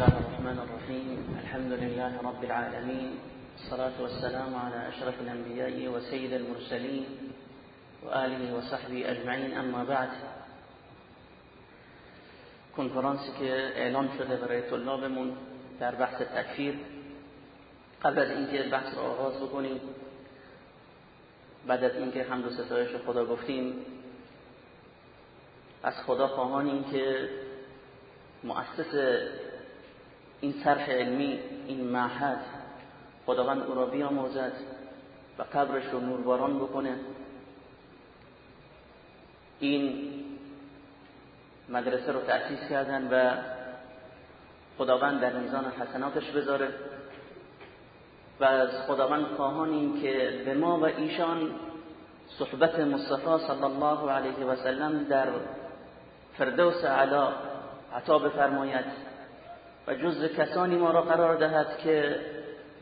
الله الرحمن الرحيم. الحمد لله رب العالمين. الصلاة والسلام على أشرف الأنبياء وسيد المرسلين وآله وصحبه أجمعين. أما بعد کنفرانسی که اعلان شده برای طلابمون در بحث تکفیر. قبل از اینکه بحث رو آغاز بکنیم، بعد از اینکه حمد و ستایش خدا گفتیم، از خدا خواهانیم که مؤسس این سرح علمی، این معهد خداوند او را بیاموزد و قبرش رو نورباران بکنه. این مدرسه رو تأسیس کردن و خداوند در میزان حسناتش بذاره. و از خداوند خواهانیم که به ما و ایشان صحبت مصطفی صلی الله علیه و سلم در فردوس علا عطا بفرماید. و جز کسانی ما را قرار دهد که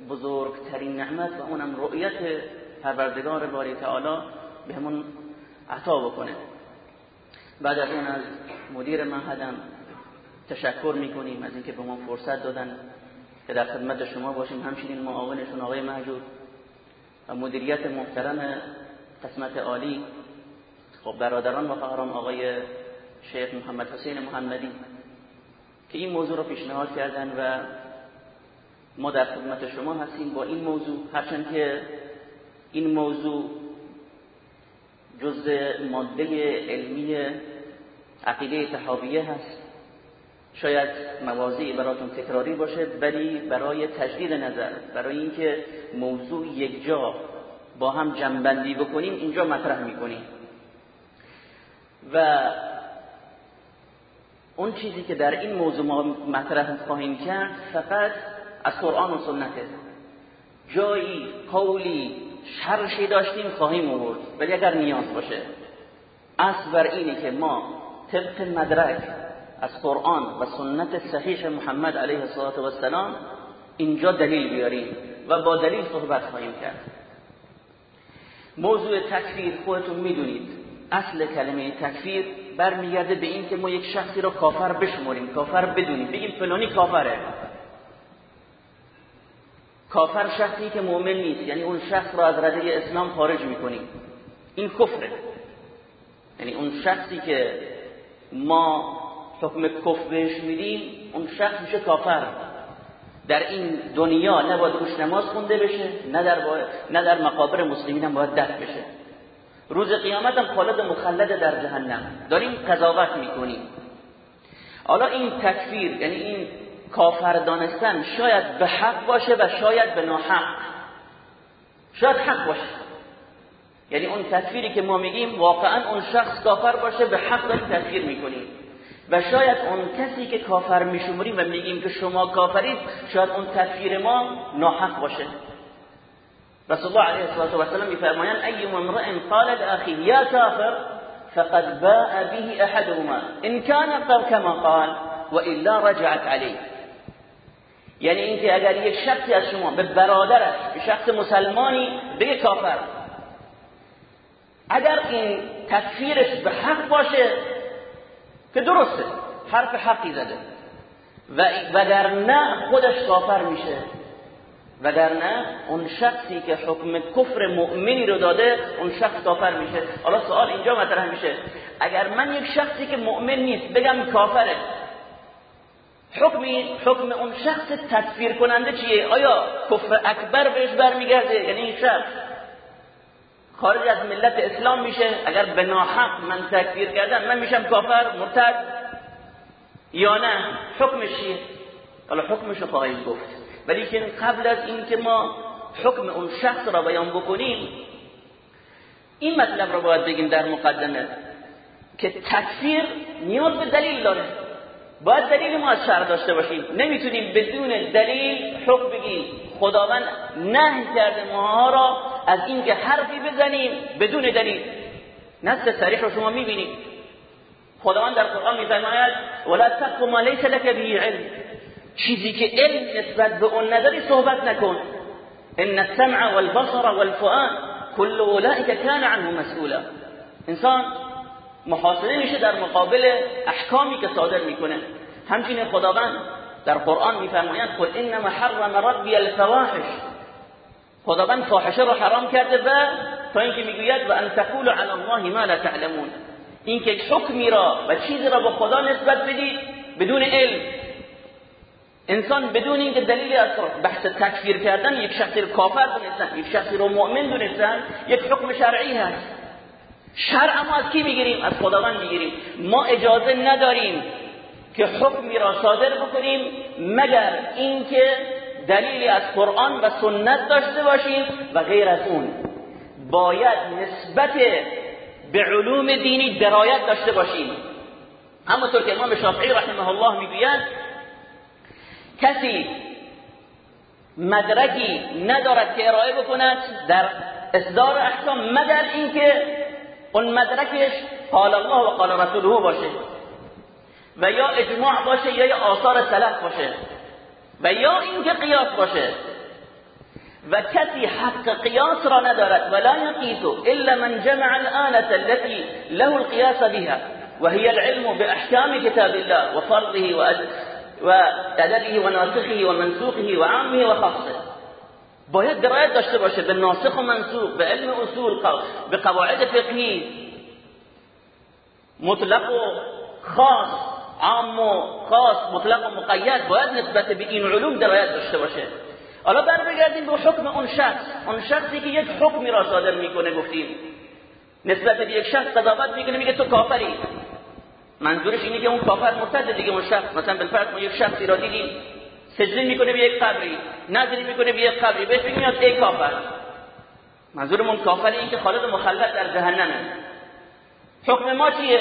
بزرگترین نعمت و اونم رؤیت پروردگار باری تعالی بهمون عطا بکنه. بعد از اون از مدیر معهدم تشکر میکنیم از اینکه به ما فرصت دادن که در خدمت شما باشیم. همچنین معاونشون آقای محجور و مدیریت محترم قسمت عالی، خب برادران و خواهران، آقای شیخ محمد حسین محمدی. که این موضوع رو پیشنهاد کردن و ما در خدمت شما هستیم با این موضوع. هرچند که این موضوع جز ماده علمی عقیده تحابیه هست. شاید موازی براتون تکراری باشه، ولی برای تجدید نظر، برای اینکه موضوع یک جا با هم جنبندی بکنیم، اینجا مطرح میکنیم. و اون چیزی که در این موضوع ما مطرح خواهیم کرد فقط از قرآن و سنته جایی، قولی، شرشی داشتیم خواهیم آورد، ولی اگر نیاز باشه. اصل بر اینه که ما طبق مدرک از قرآن و سنت صحیح محمد علیه الصلاة والسلام اینجا دلیل بیاریم و با دلیل صحبت خواهیم کرد. موضوع تکفیر خودتون میدونید. اصل کلمه تکفیر برمیگرده به این که ما یک شخصی رو کافر بشمریم کافر بدونیم. بگیم فلانی کافره. کافر شخصی که مؤمن نیست. یعنی اون شخص رو از رده اسلام خارج میکنیم. این کفره. یعنی اون شخصی که ما حکم کفر بهش میدیم اون شخص میشه کافر. در این دنیا نباید روش نماز خونده بشه نه در, نه در مقابر مسلمین هم باید دست بشه. روز قیامت هم خالد مخلد در جهنم. داریم قضاوت میکنیم. حالا این تکفیر یعنی این کافر دانستن شاید به حق باشه و شاید به ناحق. شاید حق باشه. یعنی اون تکفیری که ما میگیم واقعا اون شخص کافر باشه، به حق داریم تکفیر میکنیم. و شاید اون کسی که کافر میشمریم و میگیم که شما کافرید، شاید اون تکفیر ما ناحق باشه. رسول الله علیه الصلاه و السلام میفرمایند ای امرئ قال لاخيه یا فقد باء به احدهما ان كان كما قال والا رجعت عليه یعنی اینکه اگر یک شخصی از شما به برادرش به شخص مسلمانی بگه کافر اگر این تکفیرش به حق باشه که درسته حرف حقی زده و وگرنه خودش کافر میشه وگرنه اون شخصی که حکم کفر مؤمنی رو داده، اون شخص کافر میشه. حالا سوال اینجا مطرح میشه. اگر من یک شخصی که مؤمن نیست، بگم کافره. حکمی، حکم اون شخص تکفیر کننده چیه؟ آیا کفر اکبر بهش برمیگرده؟ یعنی این شخص. خارج از ملت اسلام میشه. اگر به ناحق من تکفیر کردم، من میشم کافر، مرتد. یا نه؟ حکمش چیه؟ حالا حکمش رو خواهیم گفت. ولی که قبل از اینکه ما حکم اون شخص را بیان بکنیم، این مطلب را باید بگیم در مقدمه که تکفیر نیاز به دلیل داره. باید دلیل ما از شرع داشته باشیم. نمیتونیم بدون دلیل حکم بگیم. خداوند نهی کرده ما را از اینکه حرفی بزنیم بدون دلیل. نص صریح رو شما میبینید. خداوند در قرآن میفرماید ولا تقف ما لیس لك به علم چیزی که علم نسبت به اون نداری صحبت نکن. ان السمع والبصر والفؤاد كل اولئك كان عنه مسئولا انسان محاسبه میشه در مقابل احکامی که صادر میکنه. همچنین خداوند در قرآن میفرمایند قل انما حرم ربی الفواحش. خداوند فاحشه رو حرام کرده و تا اینکه میگوید، و ان تقولوا علی الله ما لا تعلمون. اینکه حکمی را و چیزی را به خدا نسبت بدید بدون علم انسان بدون اینکه دلیلی از بحث تکفیر کردن یک شخصی رو کافر دونستن، یک شخصی رو مؤمن دونستن، یک حکم شرعی هست. شرع ما از کی میگیریم؟ از خداوند میگیریم. ما اجازه نداریم که حکمی را صادر بکنیم مگر اینکه دلیلی از قرآن و سنت داشته باشیم و غیر از اون. باید نسبت به علوم دینی درایت داشته باشیم. همونطور که امام شافعی رحمه الله میگوید کسی مدرکی ندارد که ارائه بکند، در اصدار احکام، مگر اینکه اون مدرکش قال الله و قال رسوله باشه و یا اجماع باشه یا آثار سلف باشه و یا اینکه قیاس باشه. و کسی حق قیاس را ندارد، ولا یقیس الا من جمع الآلة التي له القياس بها وهي العلم بأحكام كتاب الله وفرضه وأدبه وناسخه ومنسوخه وعامه وخاصه. باید درایت داشته باشه به ناسخ و منسوخ، به علم اصول به قواعد فقهی. مطلق و خاص، عام و خاص، مطلق و مقید باید نسبت به این علوم درایت داشته باشه. حالا برمیگردیم به حکم اون شخص. اون شخصی که یک حکمی را صادر میکنه، گفتیم. نسبت به یک شخص قضاوت میکنه، میگه تو کافری. منظورش اینه که اون کافر مرتد دیگه، اون شخص، مثلا بالفرض ما یک شخصی را دیدیم سجده میکنه به یک قبری نظری میکنه به یک قبری، بهش میاد ای کافر. منظورمون کافر این که خالد مخلد در جهنمه. حکم ما چیه؟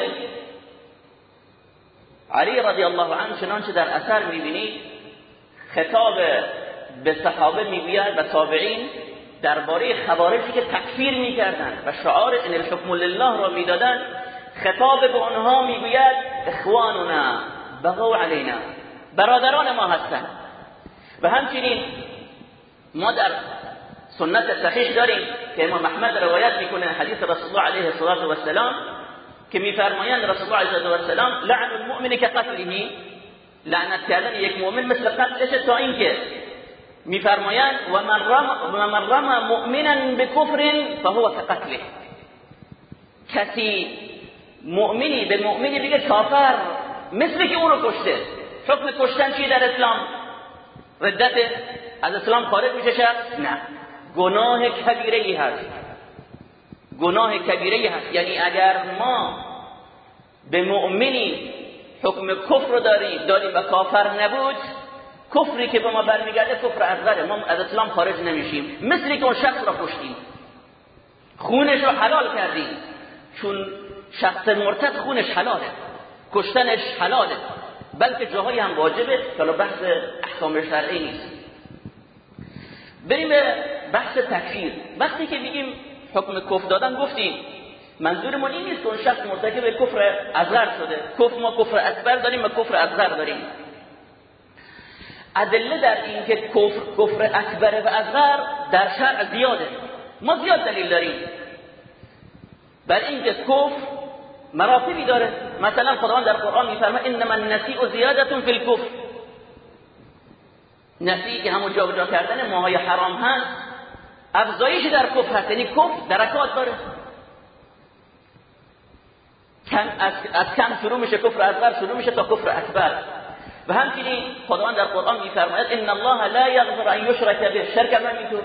علی رضی الله عنه چنانچه در اثر میبینید خطاب به صحابه میگوید و تابعین درباره خوارجی که تکفیر میکردن و شعار ان الحکم لله را میدادن خطاب به آنها میگوید اخواننا بغوا علینا. برادران ما هستند و همچنین ما در سنت صحیح داریم که امام احمد روایت میکنه حدیث رسول الله علیه الصلاه و السلام که میفرمایند رسول الله علیه و السلام لعن المؤمن كقتله لعنت کردن یک مؤمن مثل قتلش تا اینکه میفرمایند و من رمى, من رمى مؤمنا بكفر فهو كقتله کسی مؤمنی، به مؤمنی بگه کافر. مثل که اون رو کشته. حکم کشتن چی در اسلام؟ ردت از اسلام خارج میشه شخص نه. گناه کبیره ای هست. گناه کبیره ای هست. یعنی اگر ما به مؤمنی حکم کفر رو داریم داریم و کافر نبود، کفری که به ما برمیگرده کفر اصغره ما از اسلام خارج نمیشیم. مثلی که اون شخص را کشتیم. خونش رو حلال کردیم. چون شخص مرتد خونش حلاله، کشتنش حلاله، بلکه جاهایی هم واجبه که بحث احکام شرعی نیست. بریم به بحث تکفیر. وقتی که میگیم حکم کفر دادن، گفتیم منظورمون این نیست که اون شخص مرتکب کفر اصغر شده. کفر ما کفر اکبر داریم و کفر اصغر داریم. ادله در این که کفر کفر اکبر و اصغر در شرع زیاده. ما زیاد دلیل داریم. بر اینکه کفر مراتبی داره مثلا خداوند در قرآن میفرمه انما النسیء زیادت فی الکفر. نسی که همون جابجا کردن ماهای حرام هست افزایش در کفر هست یعنی کفر درکات داره. کم از, از کم شروع میشه کفر اصغر شروع میشه تا کفر اکبر. و همچنین خداوند در قرآن میفرماید ان الله لا یغفر ان یشرک به. شرک من میتون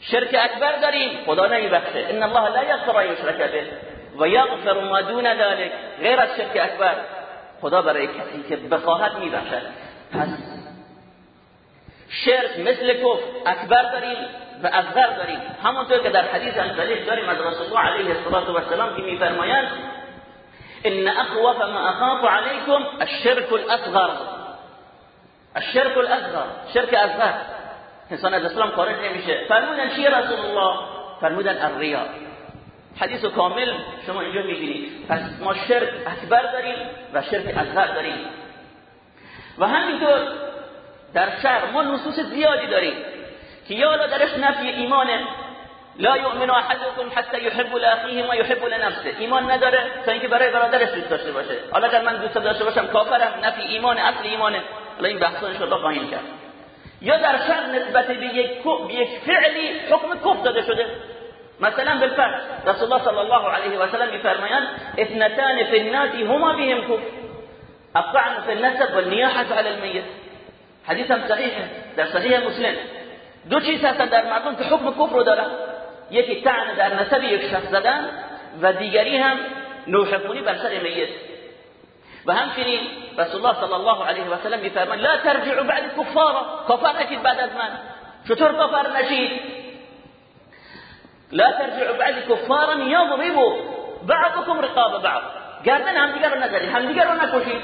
شرک اکبر داریم خدا نمیبخشه. ان الله لا یغفر ان یشرک به. و یغفر ما دون ذلك. غیر از شرک اکبر. خدا برای کسی که بخواهد میبخشد. پس شرک مثل کفر، اکبر داریم و اصغر داریم. همونطور که در حدیث انجلیل داریم از رسول الله علیه الصلاه و السلام که میفرمایند، ان اخوف ما اخاف عليكم الشرك الاصغر. الشرك الاصغر، شرک اصغر. انسان از اسلام خارج نمیشه. فرمودن چی رسول الله؟ فرمودن الریا. حدیث و کامل شما اینجا میبینید. پس ما شرک اکبر داریم و شرک اصغر داریم. و همینطور در شرع ما نصوص زیادی داریم که یا درش نفی ایمانه لا یؤمن احدكم حتى يحب لاخيه ما يحب لنفسه. ایمان نداره تا اینکه برای برادرش دوست داشته باشه. حالا اگر من دوست داشته باشم کافرم، نفی ایمان، اصل ایمانه حالا این بحثا ان شاء خواهیم کرد. یا در شر نسبت به یک به یک فعلی حکم کفر داده شده. مثلا بالفرض رسول الله صلی الله علیه و سلم میفرمایند اثنتان في الناس هما بهم كفر الطعن في النسب والنياحه على الميت حدیث هم در صحیح مسلم دو چیز هستن در مردم که حکم کفر رو دارن یکی طعن در نسب یک شخص زدن و دیگری هم نوح بر سر میت و همچنین رسول الله صلی الله علیه و سلم میفرمان لا ترجعوا بعد کفارا کافر نشید بعد از من چطور کافر نشید لا ترجعوا بعد کفارا یضربوا بعضكم رقاب بعض. گردن همدیگر رو نزدید همدیگر رو نکشید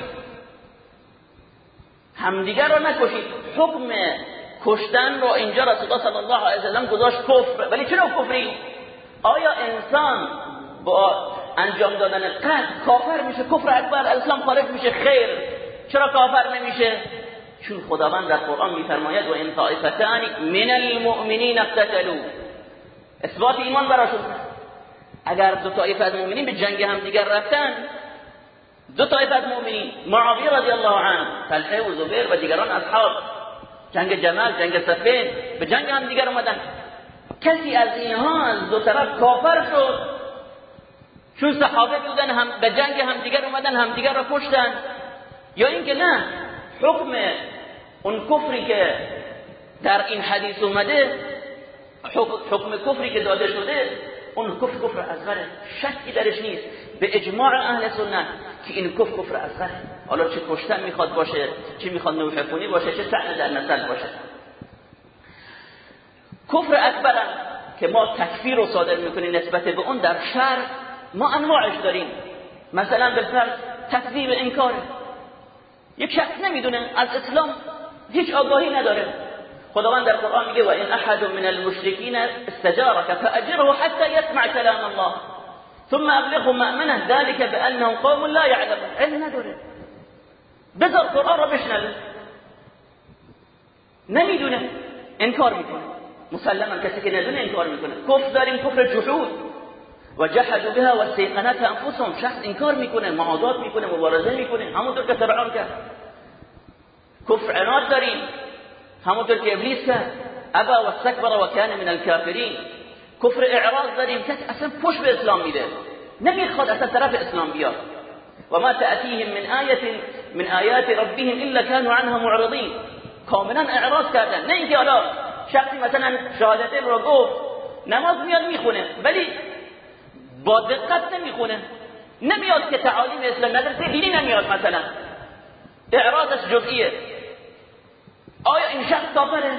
همدیگر رو نکشید حکم کشتن رو اینجا رسول الله صلی الله علیه وسلم گذاشت کفر. ولی چرا کفری؟ آیا انسان با انجام دادن قتل کافر میشه؟ کفر اکبر اسلام خارج میشه؟ خیر. چرا کافر نمیشه؟ چون خداوند در قرآن میفرماید و ان طائفتان من المؤمنین اقتتلوا. اثبات ایمان براشون اگر دو طایفه از مؤمنین به جنگ هم دیگر رفتن، دو طایفه از مؤمنین معاویه رضی الله عنه، طلحه و زبیر و دیگران اصحاب، جنگ جمل جنگ سفین به جنگ هم دیگر اومدن کسی از اینها از دو طرف کافر شد. چون صحابه بودن هم، به جنگ هم دیگر اومدن هم دیگر را کشتن. یا اینکه نه، حکم اون کفری که در این حدیث اومده حکم کفری که داده شده اون کفر کفر اصغره شکی درش نیست. به اجماع اهل سنت که این کفر کفر اصغره حالا چه کشتن میخواد باشه، چه میخواد نوح خونی باشه، چه طعن در نسل باشه. کفر اکبر که ما تکفیر رو صادر میکنیم نسبت به اون در شر ما انواعش داریم. مثلا به بالفرض تکذیب انکار. یک شخص نمیدونه، از اسلام هیچ آگاهی نداره. خداوند در قرآن میگه و این احد من المشرکین استجارك فاجره حتى يسمع كلام الله. ثم ابلغه مأمنه. ذلك بانهم قوم لا يعلمون. علم نداره. بذار قرآن را بشنوه. نمیدونه. انکار میکنه. مسلما کسی که ندونه انکار میکنه. کفر داریم، کفر جحود. و جحدوا بها و استيقنت انفسهم. شخص انکار میکنه، معادات میکنه، مبارزه میکنه. همونطور که فرعون کرد. کفر عناد داریم. همونطور که ابلیس کرد ابا و استکبر و کان من الكافرین کفر اعراض داریم کسی اصلا پشت به اسلام میده نمیخواد اصلا طرف اسلام بیاد و ما تأتیهم من آیت، من آیات ربهم الا كانوا عنها معرضین۔ کاملا اعراض کردن، نه اینکه حالا شخصی مثلا شهادتین رو گفت، نماز میاد میخونه، ولی با دقت نمیخونه۔ نمیاد که تعالیم اسلام ندرسه دینی نمیاد مثلا۔ اعراضش جزئیه۔ آیا این شخص کافره؟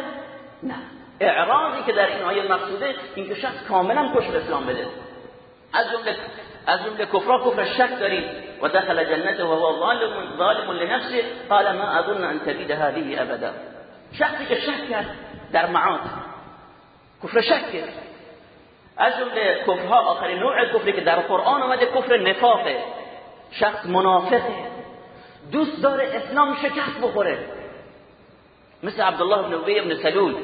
نه. اعراضی که در این آیه مقصوده این که شخص کاملا کشف اسلام بده. از جمله از جمله کفر کفر شک داریم. و دخل جنته و هو ظالم ظالم لنفسه. قال ما اظن ان تبید هذه ابدا. شخصی که شک کرد در معاد. کفر شک کرد. از جمله کفرها آخرین نوع کفری که در قرآن اومده کفر نفاقه. شخص منافقه. دوست داره اسلام شکست بخوره. مثل عبدالله بن ابی بن سلول.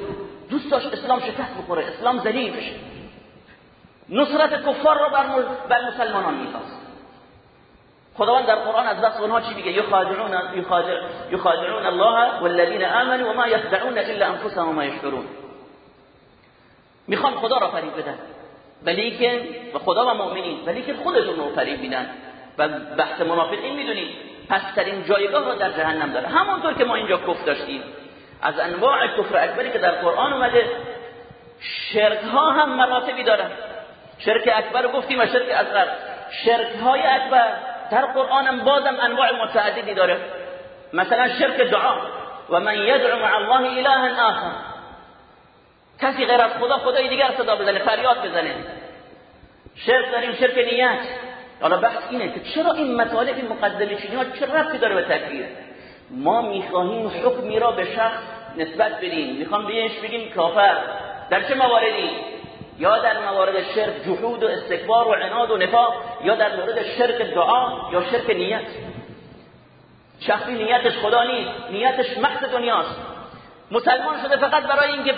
دوست داشت اسلام شکست بخوره اسلام ذلیل بشه نصرت کفار رو بر, بر مسلمانان میخواست. خداوند در قرآن از دست اونها چی میگه؟ یخادعون یخادعون الله والذین آمنوا وما یخدعون الا انفسهم وما یشعرون میخوان خدا را فریب بدن. ولیکن و خدا و مؤمنین. ولیکن خودشون رو فریب میدن. و بحث منافقین میدونیم پسترین جایگاه را در جهنم داره. همونطور که ما اینجا کف داشتیم. از انواع کفر اکبری که در قرآن اومده شرک ها هم مراتبی دارن. شرک اکبر گفتیم و شرک اصغر. شرک های اکبر، در قرآن هم بازم انواع متعددی داره. مثلا شرک دعا، و من یدعو مع الله اله آخر. کسی غیر از خدا، خدای دیگر صدا بزنه، فریاد بزنه. شرک داریم، شرک نیت. حالا بحث اینه که چرا این مطالب مقدمه چینی ها چه ربطی داره به تکبیر ما میخواهیم حکمی را به شخص نسبت بدیم میخوام بهش بگیم؟ کافر. در چه مواردی؟ یا در موارد شرک جحود و استکبار و عناد و نفاق، یا در مورد شرک دعا یا شرک نیت؟ شخصی نیتش خدا نیست، نیتش محض دنیاست. مسلمان شده فقط برای اینکه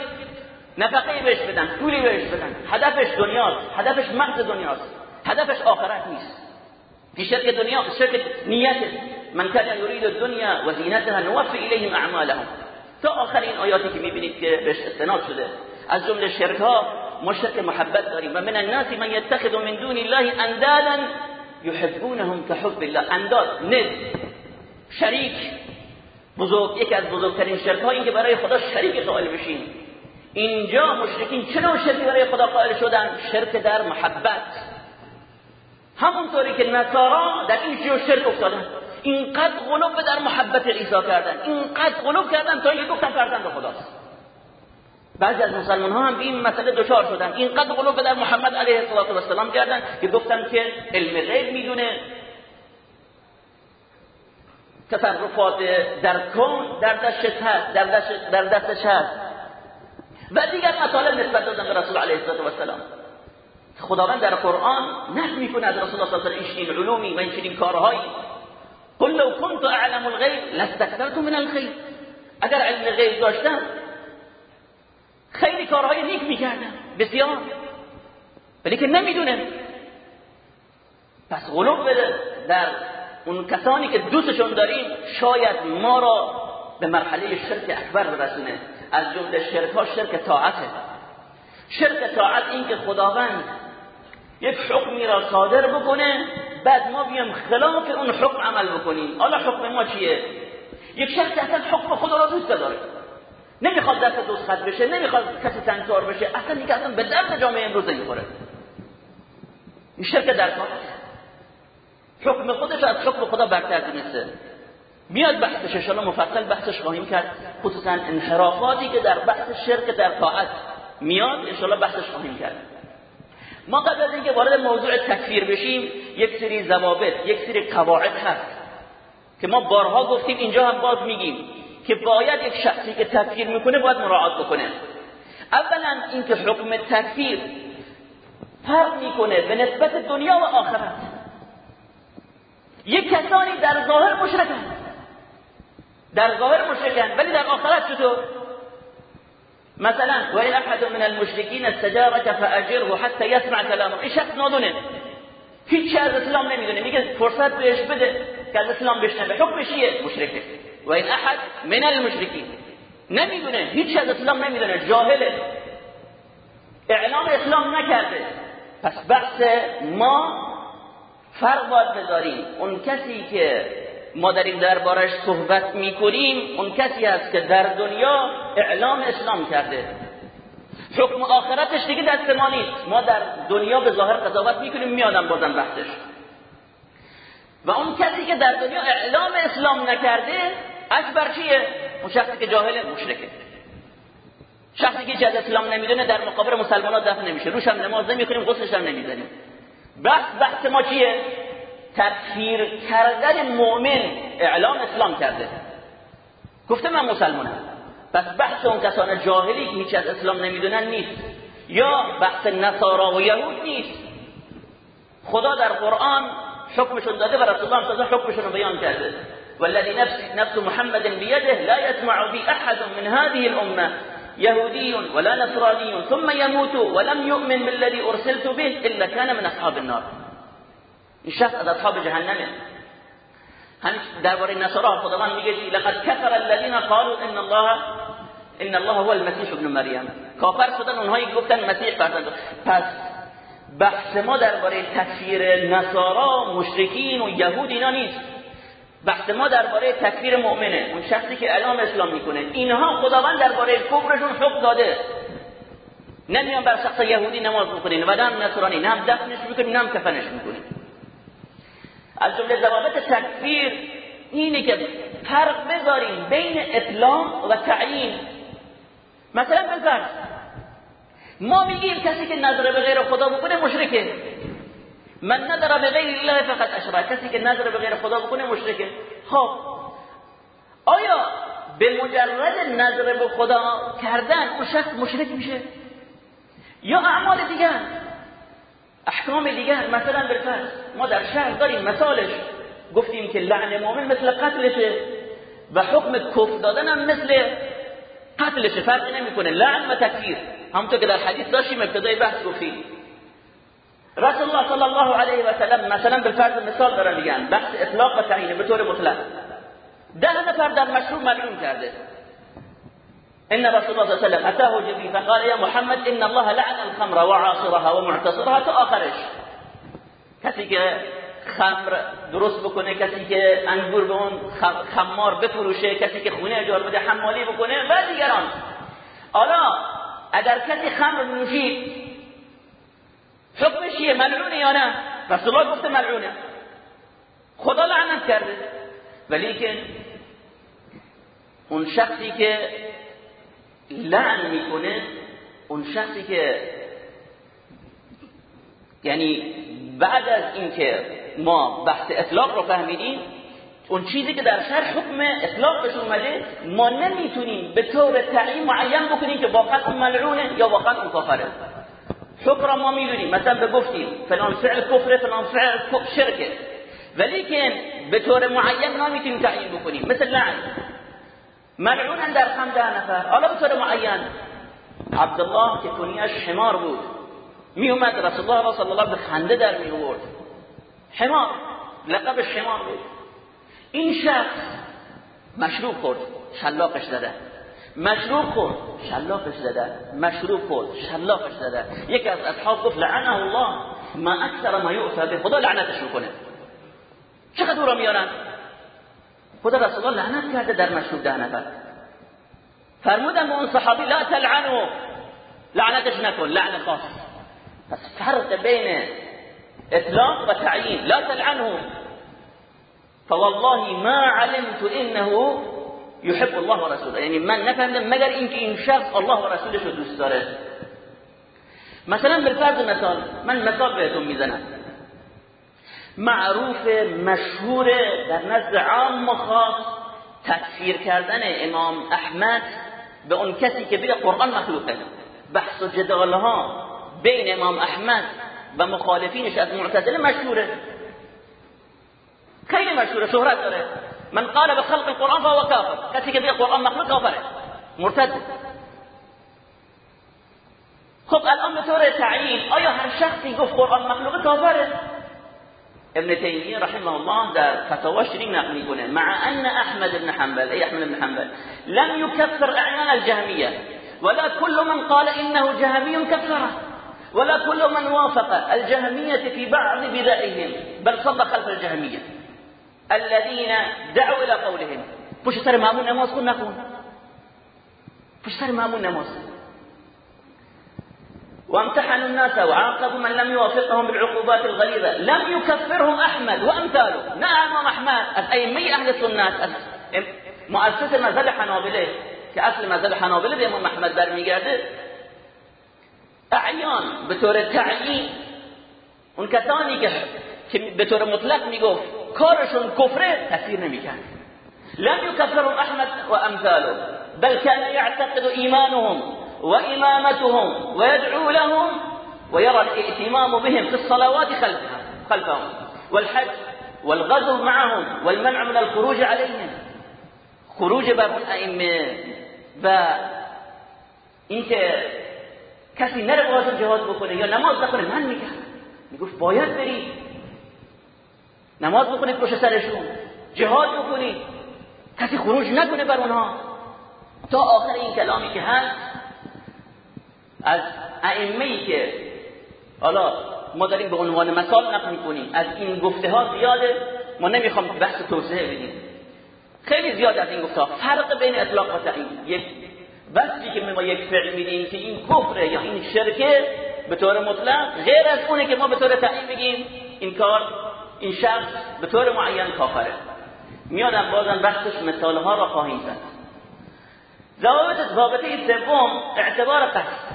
نفقه بهش بدن، پولی بهش بدن. هدفش دنیاست، هدفش محض دنیاست. هدفش آخرت نیست. این شرک دنیا، شرک نیت من کان یرید الدنیا و زینتها نوفی الیهم اعمالهم. تا آخر این آیاتی که میبینید که بهش استناد شده. از جمله شرک ها مشرک محبت داریم و من الناس من یتخذ من دون الله اندادا یحبونهم كحب الله. انداد ند شریک، بزرگ، یکی از بزرگترین شرک ها این که برای خدا شریک قائل بشین. اینجا مشرکین چه نوع شرکی برای خدا قائل شدن؟ شرک در محبت. همونطوری که نصارا در این جور شرک افتادن. اینقدر غلوب در محبت عیسی کردن. اینقدر غلوب کردن تا اینکه گفتن فرزند خداست بعضی از مسلمان ها هم به این مسئله دچار شدن. اینقدر غلوب در محمد علیه السلام کردن که گفتن که علم غیب میدونه. تصرفات در کون، در دستش هست در دست، در دستش هست و دیگر مطالب نسبت دادن به رسول علیه السلام خداوند در قرآن نفی میکنه از رسول الله صلی الله علیه و آله این علومی و این چنین کارهایی. قل لو كنت اعلم الغیب لاستكثرت من الخير. اگر علم غیب داشتم، خیلی کارهای نیک میکردم، بسیار. ولی که نمیدونه پس غلوب بده در اون کسانی که دوستشون داریم، شاید ما را به مرحله شرک اکبر برسونه از جمله شرک ها شرک طاعته. شرک طاعت این که خداوند یک حکمی را صادر بکنه، بعد ما بیام خلاف اون حکم عمل بکنیم. حالا حکم ما چیه؟ یک شخص اصلا حکم خدا را دوست داره نمیخواد دست دوست خط بشه، نمیخواد کسی سنگسار بشه، اصلا دیگه اصلا به درد جامعه امروز نمیخوره. این شرک در کار حکم خودش از حکم خدا برتر دونسته میاد بحثش ان مفصل بحثش خواهیم کرد. خصوصا انحرافاتی که در بحث شرک در طاعت میاد ان بحثش خواهیم کرد. ما قبل از اینکه وارد موضوع تکفیر بشیم، یک سری ضوابط، یک سری قواعد هست که ما بارها گفتیم، اینجا هم باز میگیم که باید یک شخصی که تکفیر میکنه باید مراعات بکنه. اولا اینکه حکم تکفیر فرق میکنه به نسبت دنیا و آخرت. یک کسانی در ظاهر مشرکن. در ظاهر مشرکن، ولی در آخرت چطور؟ مثلا و این احد من المشرکین استجارك فاجره حتى يسمع كلامه. این شخص نادونه؟ هیچ از اسلام نمیدونه. میگه فرصت بهش بده که از اسلام بشنوه. حکمش چیه؟ مشرکه. و این احد من المشرکین نمیدونه. هیچ از اسلام نمیدونه. جاهله. اعلام اسلام نکرده. پس بحث ما فرق باید بذاریم. اون کسی که ما داریم دربارش صحبت میکنیم، اون کسی است که در دنیا اعلام اسلام کرده. حکم آخرتش دیگه دست ما نیست. ما در دنیا به ظاهر قضاوت میکنیم میادم بازم بحثش. و اون کسی که در دنیا اعلام اسلام نکرده، اکبر چیه؟ اون شخصی که جاهل مشرکه. شخصی که جد اسلام نمیدونه، در مقابل مسلمان ها دفن نمیشه. روش هم نماز نمیخونیم، غسلش هم نمیزنیم بحث بحث ما چیه؟ تکفیر کردن مؤمن اعلام اسلام کرده. گفته من مسلمانم. پس بحث اون کسان جاهلی که هیچ از اسلام نمیدونن نیست. یا بحث نصارا و یهود نیست. خدا در قرآن حکمشون داده و رسول الله صلی حکمشون رو بیان کرده. والذي نفس نفس محمد بيده لا يسمع بي احد من هذه الامه. يهودي ولا نصراني ثم يموت ولم يؤمن بالذي ارسلت به الا كان من اصحاب النار. این شخص از اصحاب جهنمه همین درباره نصارا خداوند میگه لقد كفر الذين قالوا ان الله ان الله هو المسيح ابن مریم. کافر شدن، اونهایی گفتن مسیح فرزند. پس بحث ما درباره تکفیر نصارا مشرکین و یهود اینا نیست. بحث ما درباره تکفیر مؤمنه، اون شخصی که اعلام اسلام میکنه. اینها خداوند درباره کفرشون حکم داده. نمیان بر شخص یهودی نماز میکنین و نه نصرانی، نه دفنش میکنین، نه کفنش میکنین. از جمله ضوابط تکفیر. اینه که فرق بذاریم بین اطلاق و تعیین. مثلا بفرض ما میگیم کسی که نظر به غیر خدا بکنه مشرکه. من نظر به غیر الله فقط اشرک. کسی که نظر به غیر خدا بکنه مشرکه. خب، آیا به مجرد نظر به خدا کردن اون شخص مشرک میشه؟ یا اعمال دیگر احکام دیگر، مثلا بالفرض ما در شهر داریم مثالش. گفتیم که لعن مؤمن مثل قتلشه. و حکم کفر دادن هم مثل قتلشه. فرقی نمیکنه. لعن و تکفیر. همونطور که در حدیث داشتیم، ابتدای بحث گفتیم. رسول الله صلی الله علیه و سلم مثلا بالفرض مثال دارن میگن. بحث اطلاق و تعیین به طور مطلق. ده نفر در مشروع ملعون کرده. ان رسول الله صلی الله علیه و سلم اتاه جبريل فقال، يا محمد ان الله لعن الخمر وعاصرها ومعتصرها. تا آخرش، کسی که خمر درست بکنه کسی که انگور به اون خمار بفروشه کسی که خونه اجاره بده حمالی بکنه و دیگران. حالا اگر کسی خمر نوشید حکمش چیه ملعونه یا نه؟ رسول الله گفته ملعونه خدا لعنت کرده. ولی که اون شخصی که لعن میکنه اون شخصی که یعنی بعد از اینکه ما بحث اطلاق رو فهمیدیم اون چیزی که در شرح حکم اطلاق بهش اومده، ما نمیتونیم به طور تعیین معین بکنیم که واقعا اون ملعونه یا واقعا اون کافره حکم را ما میدونیم. مثلا به گفتیم، فلان فعل کفره، فلان فعل شرکه. ولی که به طور معین نمیتونیم تعیین بکنیم. مثل لعن. ملعون در خم ده نفر. حالا به طور معین. عبدالله که کنیش حمار بود. می اومد رسول الله صلی الله به خنده در می آورد. حمار. لقبش حمار بود. این شخص مشروب خورد. شلاقش زده. مشروب خورد. شلاقش زده. مشروب خورد. شلاقش زده. یکی از اصحاب گفت، لعنه الله. ما اکثر ما یؤتى به. خدا لعنتش میکنه. چقدر او را میارن خدا رسول الله لعنت کرده در مشروب ده نفر. فرمودن به اون صحابی، لا تلعنو. لعنتش نکن، لعن خاص. پس فرق بین اطلاق و تعیین. لا تلعنه فوالله ما علمت انه يحب الله و رسوله یعنی من نفهمیدم مگر اینکه این شخص الله و رسولش رو دوست داره. مثلا بالفرض مثال، من مثال بهتون میزنم. معروف مشهور در نزد عام و خاص تکفیر کردن امام احمد به اون کسی که بگه قرآن مخلوقه. بحث و جدال ها بین امام احمد و مخالفینش از معتزله مشهوره. خیلی مشهوره، شهرت داره. من قال به خلق القرآن فهو کافر. کسی که بگه قرآن مخلوق کافره. مرتد. خب الان به طور تعیین، آیا هر شخصی گفت قرآن مخلوق کافره؟ ابن تيمية رحمه الله در فتاواش چنین نقل میکنه. مع ان احمد بن حنبل اي احمد بن حنبل، لم يكفر اعيان الجهمية ولا كل من قال انه جهمي كفره ولا كل من وافق الجهمية في بعض بدائهم بل صلى خلف الجهمية الذين دعوا الى قولهم پشت سر مامون نماز کن نکن پشت سر مامون نماز. وامتحنوا الناس وعاقبوا من لم يوافقهم بالعقوبات الغليظة. لم يكفرهم أحمد وأمثاله. نعم أحمد. از أئمه أهل السنة. مؤسس مذهب حنابله که اصل مذهب حنابله به امام احمد برمیگرده اعیان به طور تعیین اون کسانی که به طور مطلق میگفت، کارشون کفره تفسیر نمیکرد. لم يكفرهم احمد وامثاله بل كان يعتقد ايمانهم وإمامتهم ويدعو لهم ويرى الائتمام بهم في الصلوات خلفها خلفهم. والحج والغزو معهم والمنع من الخروج عليهم. خروج بر اون ائمه و اینکه کسی نره باز جهاد بکنه یا نماز نکنه من میگم. میگفت باید بری. نماز بکنید پشت سرشون جهاد بکنید کسی خروج نکنه بر اونها. تا آخر این کلامی که هست از ائمه ای که حالا ما داریم به عنوان مثال نقل میکنیم. از این گفته ها زیاده. ما نمیخوام بحث توسعه بدیم. خیلی زیاد از این گفته ها فرق بین اطلاق و تعیین یک وقتی که ما یک فعل میدیم که این کفره یا این شرکه به طور مطلق غیر از اونه که ما به طور تعیین بگیم، این کار، این شخص به طور معین کافره. میادم بازم بحثش مثال ها را خواهیم زد. ضوابط ضابطه سوم، اعتبار قصد.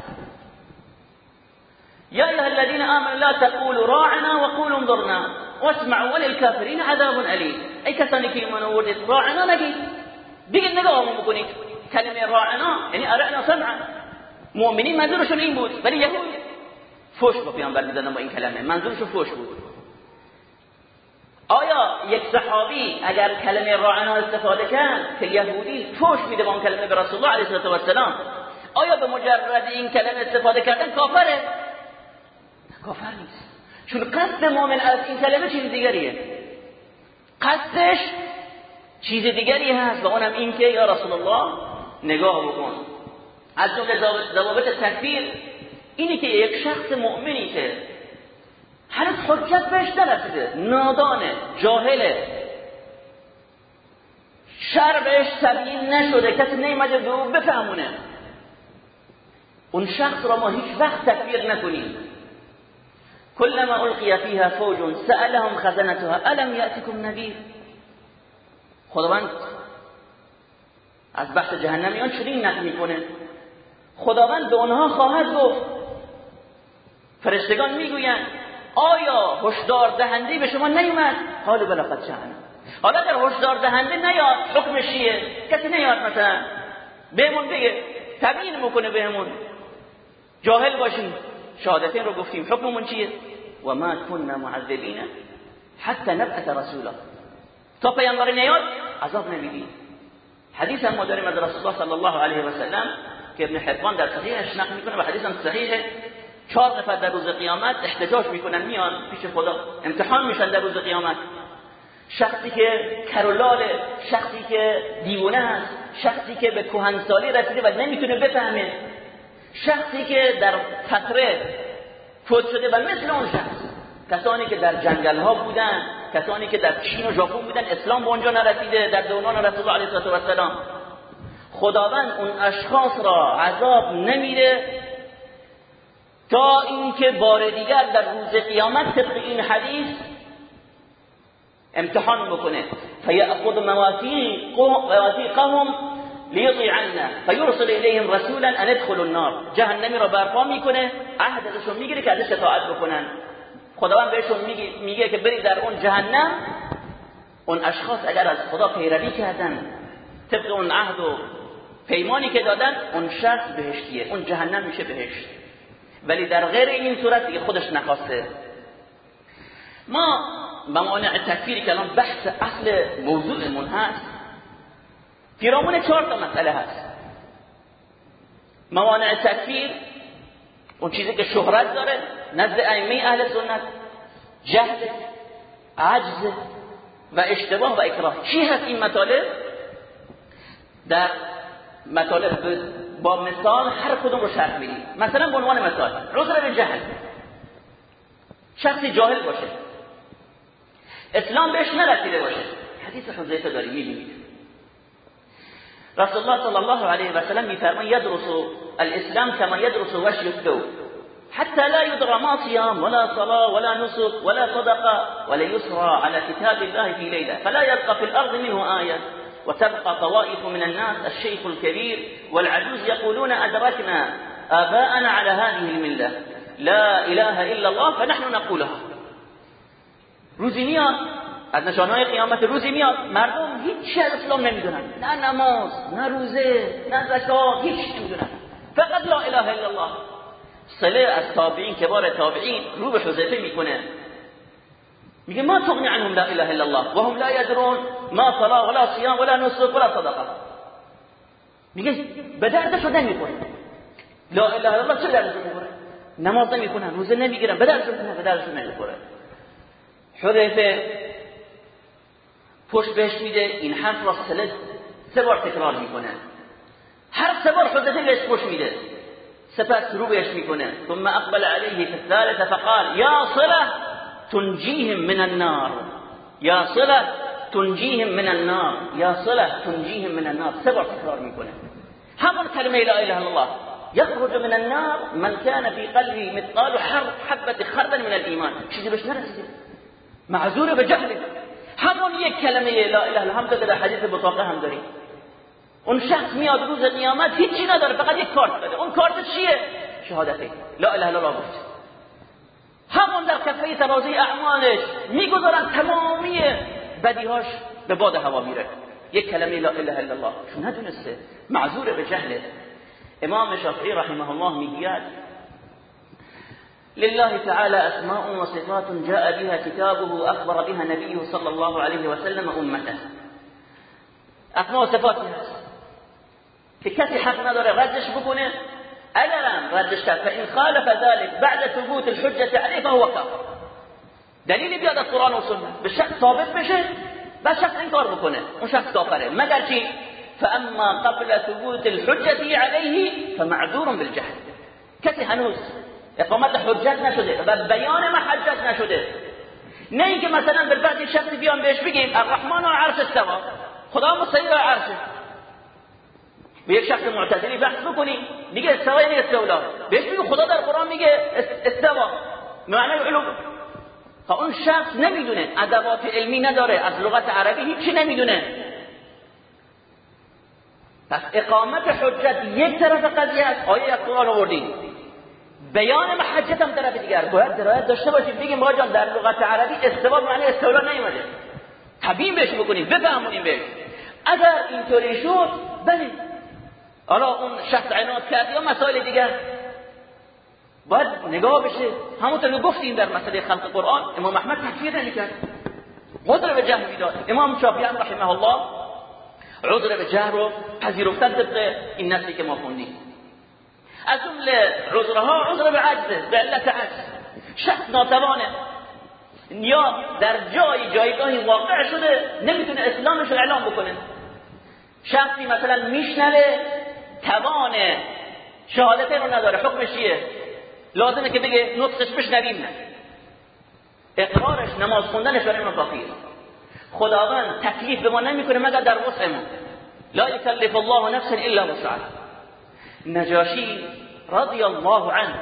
يا أيها الذين آمنوا لا تقولوا راعنا وقولوا انظرنا. واسمعوا وللكافرين عذاب أليم. أي کسانی که ایمان راعنا نگید بگید نگاهمون بکنید کلمه راعنا یعنی ارعنا سمعا. مؤمنین منظورشون این بود؟ ولی یهود فوش با پیامبر میدادن با این کلمه. منظورشون فوش بود. آیا یک صحابی اگر کلمه راعنا استفاده کرد که یهودی فوش میده با اون کلمه به رسول الله علیه و سلام آیا به مجرد این کلمه استفاده کردن کافره؟ کافر نیست. چون قصد مؤمن از این کلمه چیز دیگریه. قصدش چیز دیگری هست و اونم این که یا رسول الله نگاه بکن. از جمله ضوابط تکفیر. اینی که یک شخص مؤمنی که هنوز حجت بهش نرسیده. نادانه، جاهله. شر بهش تبیین نشده. کسی نیمده به او بفهمونه. اون شخص را ما هیچ وقت تکفیر نکنیم. كلما القي فيها فوج سألهم خزنتها الم يأتكم نذير؟ خداوند، از بحث جهنمیان چنین نقل میکنه؟ خداوند به آنها خواهد گفت. فرشتگان میگویند، آیا هشدار دهنده به شما نیومد؟ حال بلاقت جهنم حالا در هشدار دهنده نیاد حکمش چیه؟ کسی نیاد مثلا؟ بهمون بگه، تبیین میکنه بهمون. جاهل باشیم. شهادتین رو گفتیم، حکممون چیه؟ و ما كنا معذبین حتی نبعث رسولا تا پیامبر نیاد عذاب نمیدیم حدیث هم ما داریم از رسول الله صلی الله علیه و سلم که ابن حبان در صحیحش نقل میکنه و حدیث هم صحیحه چهار نفر در روز قیامت احتجاج میکنن، میان پیش خدا. امتحان میشن در روز قیامت. شخصی که کرولاله شخصی که دیوانه هست شخصی که به کهنسالی رسیده و نمیتونه بفهمه. شخصی که در فتره فوت شده و مثل اون شخص کسانی که در جنگل ها بودن، کسانی که در چین و ژاپن بودن، اسلام به اونجا نرسیده، در دوران رسول الله علیه و سلام خداوند اون اشخاص را عذاب نمیده تا اینکه بار دیگر در روز قیامت طبق این حدیث امتحان بکنه. فیأخذ مواثیقهم لیضی عنا فیرسل الیهم رسولا ان ادخلوا النار. جهنمی را برپا میکنه، عهد ازشون میگیره که ازش اطاعت بکنن. خداوند بهشون میگه میگه که برید در اون جهنم. اون اشخاص اگر از خدا پیروی کردن، طبق اون عهد و پیمانی که دادن، اون شخص بهشتیه. اون جهنم میشه بهشت. ولی در غیر این صورت دیگه خودش نخواسته. ما به موانع تکفیری که الان بحث اصل موضوعمون هست پیرامون چهار تا مسئله هست. موانع تکفیر، اون چیزی که شهرت داره، نزد ائمه اهل سنت، جهل، عجز و اشتباه و اکراه. چی هست این مطالب؟ در مطالب با مثال هر کدوم رو شرح میدیم. مثلا به عنوان مثال، عذر به جهل. شخصی جاهل باشه. اسلام بهش نرسیده باشه. حدیث حذیفه داری میبینید. رسول الله صلی الله علیه و سلم میفرماید یدرس الاسلام كما يدرس وشي الثوب حتى لا يدرى ما صيام ولا صلاة ولا نسك ولا صدقة ولا يسرى على كتاب الله في ليلة فلا يبقى في الأرض منه آية وتبقى طوائف من الناس الشيخ الكبير والعجوز يقولون أدركنا آباءنا على هذه الملة لا إله إلا الله فنحن نقولها روزی از نشانهای قیامت روزی میاد. مردم هیچ از اسلام نمیدونن. نه نماز، نه روزه، نه زکات، هیچ نمیدونن. فقط لا اله الا الله. صله از تابعین کبار تابعین رو به حذیفه میکنه. میگه ما تغنی عنهم لا اله الا الله وهم لا يدرون ما صلاه ولا صيام ولا نسك ولا صدقه. میگه به دردشون نمیخوره. لا اله الا الله چه دردشون میخوره؟ نماز نمیکنن روزه نمیگیرن، به دردشون به دردشون نمیخوره. حذیفه پشت بهش میده، این حرف را سه بار تکرار میکنه. هر سه بار حذیفه بهش پشت میده. سپس رو بهش میکنه. ثم اقبل عليه في الثالثه فقال يا صله تنجيهم من النار. يا صله تنجيهم من النار. يا صله تنجيهم من النار. سه بار تکرار میکنه. همون کلمه لا اله الا الله. يخرج من النار من كان في قلبه مثقال حبة خردل من الإيمان چیزی بهش نرسید معذور به جهل. همون یک کلمه لا اله الا هم در حدیث بطاقه هم داریم. اون شخص میاد روز قیامت هیچی نداره، فقط یک کارت داره اون کارت چیه؟ شهادته. لا اله الا الله گفت همون در کفه ترازی اعمالش میگذارن، تمامی بدیهاش به باد هوا میره. یک کلمه لا اله الا الله. چون ندونسته. معذور به جهله. امام شافعی رحمه الله میگوید لله تعالى أسماء وصفات جاء بها كتابه أخبر بها نبيه صلى الله عليه وسلم أمته. أسماء وصفات. که کسی حق نداره ردش بکنه اگرم ردش کرد فإن خالف ذلك بعد ثبوت الحجة عليه فهو كافر. دلیلی بیاد از قرآن و سنت به شخص ثابت بشه و شخص این کار بکنه. اون شخص کافره. مگر چی؟ فاما قبل ثبوت الحجة عليه فمعذور بالجهل. کسی هنوز اقامت حجت نشده و بیان محجت نشده. نه اینکه مثلا در بعد شخصی بیان بهش بگیم، الرحمن و عرش استوا خدا مسیر عرشه به یک شخص معتزلی بحث بکنیم دیگه استوا یعنی استولا. بهش بگو خدا در قرآن میگه استوا معنی علوم. خب اون شخص نمیدونه، ادوات علمی نداره، از لغت عربی هیچی نمیدونه. پس اقامت حجت یک طرف قضیه است، آیه از قرآن آوردیم. بیان محجت هم طرف دیگر. باید درایت داشته باشیم. بگیم ما جان، در لغت عربی استوا معنی استولا نیومده. تبیین بهش بکنیم، بفهمونیم بهش. اگر اینطوری شد، بله. حالا اون شخص عنایت کرد یا مسائل دیگر. باید نگاه بشه. همونطور که گفتیم در مسئله خلق قرآن، امام احمد تکفیر نمیکرد. عذر به جهل میداد. امام شافعی رحمه الله عذر به جهل رو پذیرفتن طبق این نسلی که ما خوندیم. از جمله عذرها عذر به عجزه به علت عجز. شخص ناتوانه. یا در جای جایگاهی واقع شده، نمیتونه اسلامش رو اعلام بکنه. شخصی مثلا میشنوه، توان شهادته رو نداره، حکمش چیه؟ لازمه که بگه نطقش بشنویم نه. اقرارش، نماز خوندنش برای ما کافیه خداوند تکلیف به ما نمیکنه مگر در وسعمون. لا یکلف الله نفسا الا وسعها. نجاشی رضی الله عنه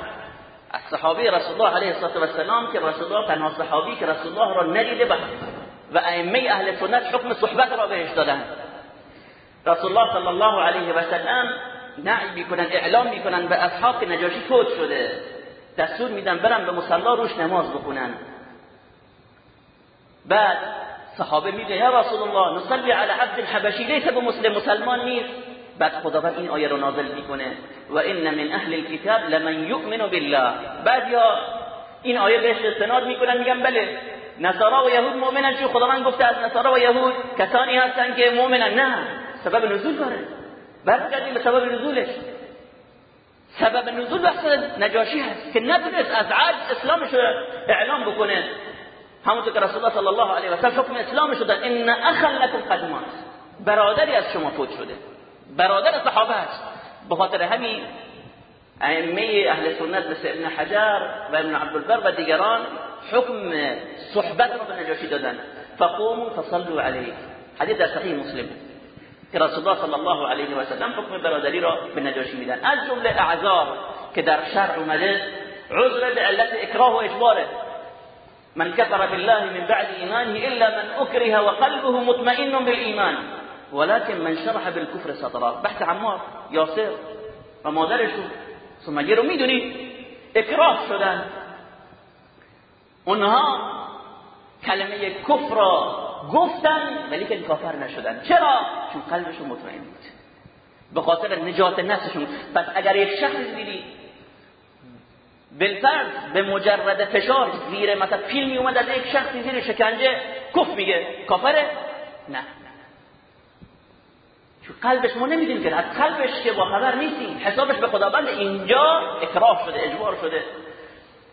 از صحابه رسول الله علیه السلام که رسول الله تنها صحابی که رسول الله را ندیده و و ائمه اهل سنت حکم صحبت را بهش دادن. رسول الله صلی الله علیه و سلم نعی میکنن، اعلام میکنن به اصحاب که نجاشی فوت شده. دستور میدن برن به مصلا روش نماز بخونن. بعد صحابه میگه، یا رسول الله نصلی علی عبد الحبشی، لیس به مسلم، مسلمان نیست. بعد خداوند این آیه رو نازل میکنه. و ان من اهل الكتاب لمن یؤمن بالله. بعد یا این آیه بهش استناد میکنن، میگن بله، نصارا و یهود مؤمنن چون خداوند گفته از نصارا و یهود کسانی هستن که مؤمنن. نه، سبب نزول داره. برگردیم به سبب نزولش. سبب نزول بحث نجاشی هست که نتونست از عجز اسلامش رو اعلام بکنه. همونطور که رسول الله صلی الله علیه و سلم حکم اسلامش داد. ان اخا لكم قد برادری از شما فوت شده. برادر صحابه است. به خاطر همین ائمه اهل سنت مثل ابن حجر و ابن عبدالبر و دیگران حکم صحبت رو به نجاشی دادن. فقوموا فصلوا علیه. حدیث در صحیح مسلم. که رسول الله صلی الله علیه و سلم حکم برادری را به نجاشی میدن. از جمله اعذار که در شرع اومده، عذر به علت اکراه و اجباره. من كفر بالله من بعد ایمانه الا من اكره وقلبه مطمئن بالایمان. ولكن من شرح بالكفر صدرا. بحث عمار یاسر و مادرشون. ثم رو میدونی اکراه شدن. اونها کلمه کفر را گفتن، ولی که کافر نشدن. چرا؟ چون قلبشون مطمئن بود. به خاطر نجات نفسشون. پس اگر یک شخص دیدی، بالفرض، به مجرد فشار، زیر مثلا فیلمی اومد از یک شخصی زیر شکنجه، کف میگه. کافره؟ نه. قلبش ما نمیدونیم که از قلبش که با خبر نیستیم حسابش به خداوند. اینجا اکراه شده، اجبار شده.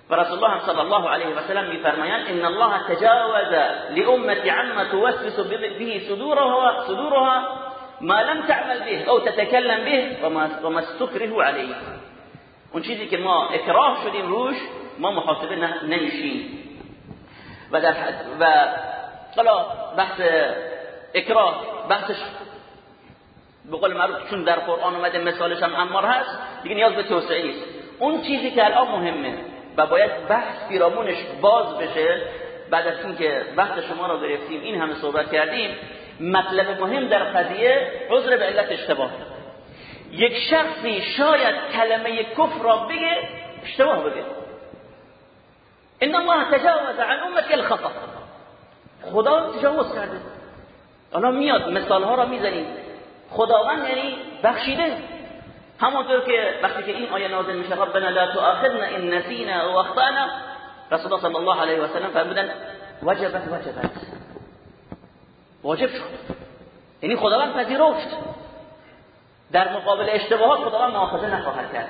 و رسول الله صلی الله علیه و سلم میفرمایند، ان الله تجاوز لامه عما توسوس به صدورها صدورها ما لم تعمل به او تتكلم به و ما استكره عليه. اون چیزی که ما اکراه شدیم روش، ما محاسبه نمیشیم. و در و حالا بحث اکراه، بحثش به قول معروف چون در قرآن اومده مثالش هم امار هست، دیگه نیاز به توسعه نیست. اون چیزی که الان مهمه و باید بحث پیرامونش باز بشه، بعد از اینکه وقت شما رو گرفتیم، این همه صحبت کردیم مطلب مهم در قضیه عذر به علت اشتباه. یک شخصی شاید کلمه کفر را بگه، اشتباه بگه. ان الله تجاوز عن امتی الخطا. خدا تجاوز کرده. حالا میاد مثال ها را میزنیم. خداوند یعنی بخشیده. همونطور که وقتی که این آیه نازل میشه، ربنا لا تؤاخذنا ان نسینا و اخطانا رسول الله صلی الله علیه و سلم فرمودن، وجبت وجبت. واجب شد. یعنی خداوند پذیرفت. در مقابل اشتباهات خداوند مؤاخذه نخواهد کرد.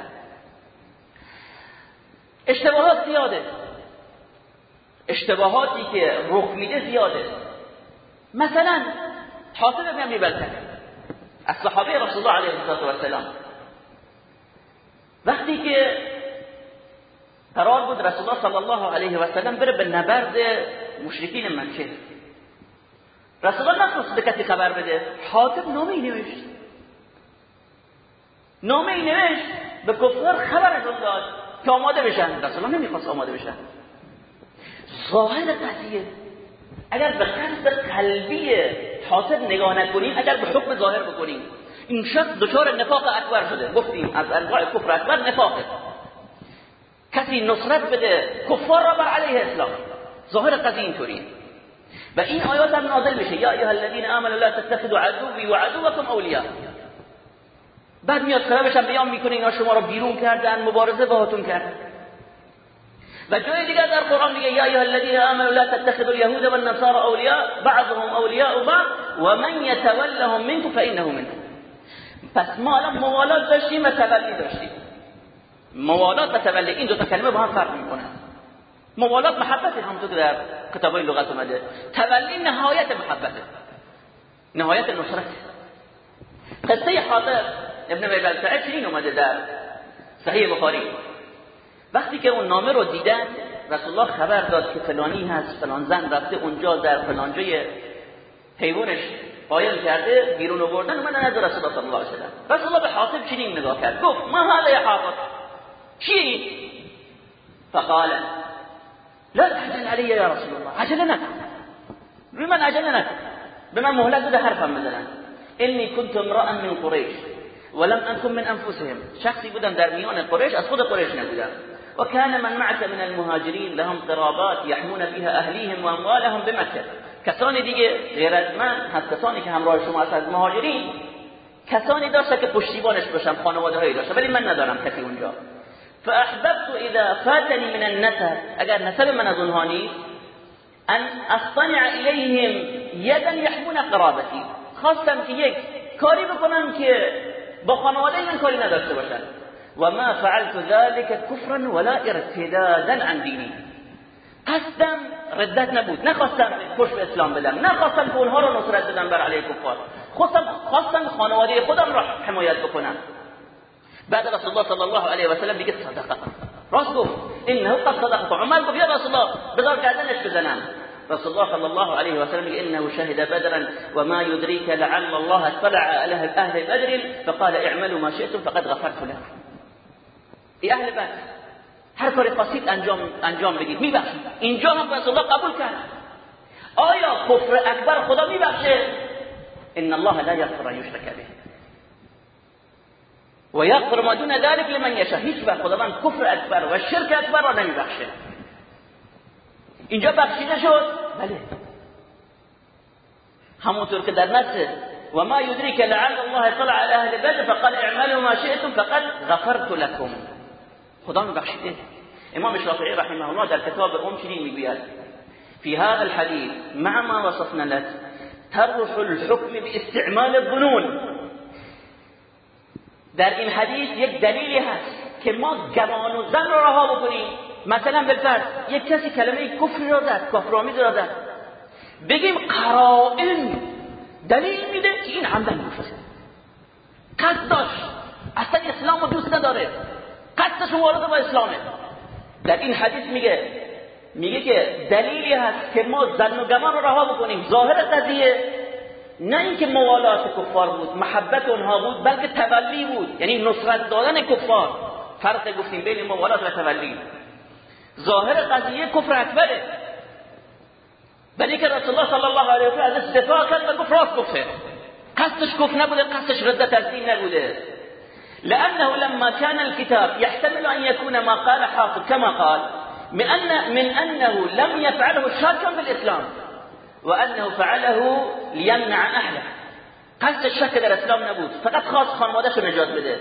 اشتباهات زیاده. اشتباهاتی که رخ میده زیاده. مثلا حاطب ابن ابی از صحابه رسول الله علیه السلام وقتی که قرار بود رسول الله صلی الله علیه و سلم بره به نبرد مشرکین مکه. رسول الله نخواست به کسی خبر بده. حاطب نامه نوشت. نامه نوشت، به کفار خبرشون داد که آماده بشن. رسول الله نمیخواست آماده بشن. ظاهر قضیه، اگر به قصد قلبی حاطب نگاه نکنیم اگر به حکم ظاهر بکنیم این شخص دچار نفاق اکبر شده. گفتیم از انواع کفر اکبر نفاقه. کسی نصرت بده، کفار را بر علیه اسلام. ظاهر قضیه اینطوریه. و این آیات هم نازل میشه. یا ایها الذین آمنوا لا تتخذوا عدوی و عدوکم اولیاء. بعد میاد خرابش هم بیان میکنه، اینا شما رو بیرون کردن، مبارزه باهاتون کردن و جای دیگه در قرآن میگه یا ایها الذین آمنوا لا تتخذوا اليهود والنصارى اولیاء بعضهم اولیاء بعض، ومن يتولهم منكم فانه منهم پس ما الان موالات داشتیم و تولی داشتیم موالات و تولی این دو تا کلمه با هم فرق میکنه موالات محبت همونطور که در کتابای لغت اومده تولی نهایت محبته نهایت نصرت قصه حاضر ابن میبل چنین اومده در صحیح بخاری وقتی که اون نامه رو دیدن رسول الله خبر داد که فلانی هست، فلان زن رفته اونجا در فلان جای حیوانش قایم کرده، بیرون آوردن من نزد رسول الله صلی الله علیه و رسول الله به حاطب چنین نگاه کرد. گفت، ما هذا یا حاطب چی؟ فقال، لا تحزن علی یا رسول الله عجله نکن. روی من عجله نکن. به من مهلت بده، حرفم بزنن. انی كنت امرا من قریش ولم اكن من انفسهم. شخصی بودم در میان قریش، از خود قریش نبودم. وكان من معك من المهاجرين لهم قرابات يحمون بها اهليهم واموالهم بمكه کسانی دیگه غیر از من هست کسانی که همراه شما هست از مهاجرین کسانی داشته که پشتیبانش باشم خانواده هایی داشته ولی من ندارم کسی اونجا. فاحببت اذا فاتني من النسب. اگر نسب من از اونها نیست، ان اصطنع الیهم یدا یحمون قرابتی خواستم که یک کاری بکنم که با خانواده من کاری نداشته باشن. و ما فعلت ذلك كفرا ولا ارتدادا عن دینی قصدم ردت نبود نخواستم کش به اسلام بدم نخواستم که اونها رو نصرت بدم بر علیه کفار. خواستم خواستم خانواده خودم را حمایت بکنم. بعد رسول الله صلی الله علیه و سلم دیگه صدقه. راست گفت. انه قد صدقت عمر گفت یا رسول الله، بذار گردنش بزنم. رسول الله صلى الله عليه وسلم إنه شهد بدرا وما يدريك لعل الله اطلع على أهل بدر فقال اعملوا ما شئتم فقد غفرت لكم. ای اهل بدر هر کاری خواستید انجام انجام بدید میبخشید اینجا هم رسول الله قبول کرد آیا کفر اکبر خدا میبخشه ان الله لا یغفر ان یشرک به و یغفر ما دون ذلك لمن یشاء هیچ وقت خداوند کفر اکبر و شرک اکبر را نمیبخشه اینجا بخشیده شد بله همونطور که در نص و ما یدریک لعل الله اطلع على اهل بدر فقال اعملوا ما شئتم فقد غفرت لكم خدا میبخشیده امام شافعی رحمه الله در کتاب ام چنین میگوید. في هذا الحديث مع ما وصفنا لك، ترح الحكم باستعمال الظنون. در این حدیث یک دلیلی هست که ما گمان و زن را رها بکنیم. مثلا بالفرض یک کسی کلمه کفر را زد کفرآمیز را زد. بگیم قرائن دلیل میده که این عمدن کفر قصد داشت اصلا اسلام رو دوست نداره. قصدش وارد با اسلامه در این حدیث میگه میگه که دلیلی هست که ما زن و گمان رو رها بکنیم. ظاهر قضیه نه اینکه موالات کفار بود، محبت اونها بود، بلکه تولی بود. یعنی نصرت دادن کفار. فرق گفتیم بین موالات و تولی. ظاهر قضیه کفر اکبره ولی که رسول الله صلی الله علیه و سلم ازش دفاع کرد و گفت راست گفته. قصدش کفر نبوده، قصدش ردت از دین نبوده. لأنه لما كان الكتاب يحتمل أن يكون ما قال حافظ كما قال من, أن من أنه لم يفعله شاكا بالإسلام وأنه فعله ليمنع أهله. قصد الشك در اسلام نبود فقط خاص خانوادهش نجات بده.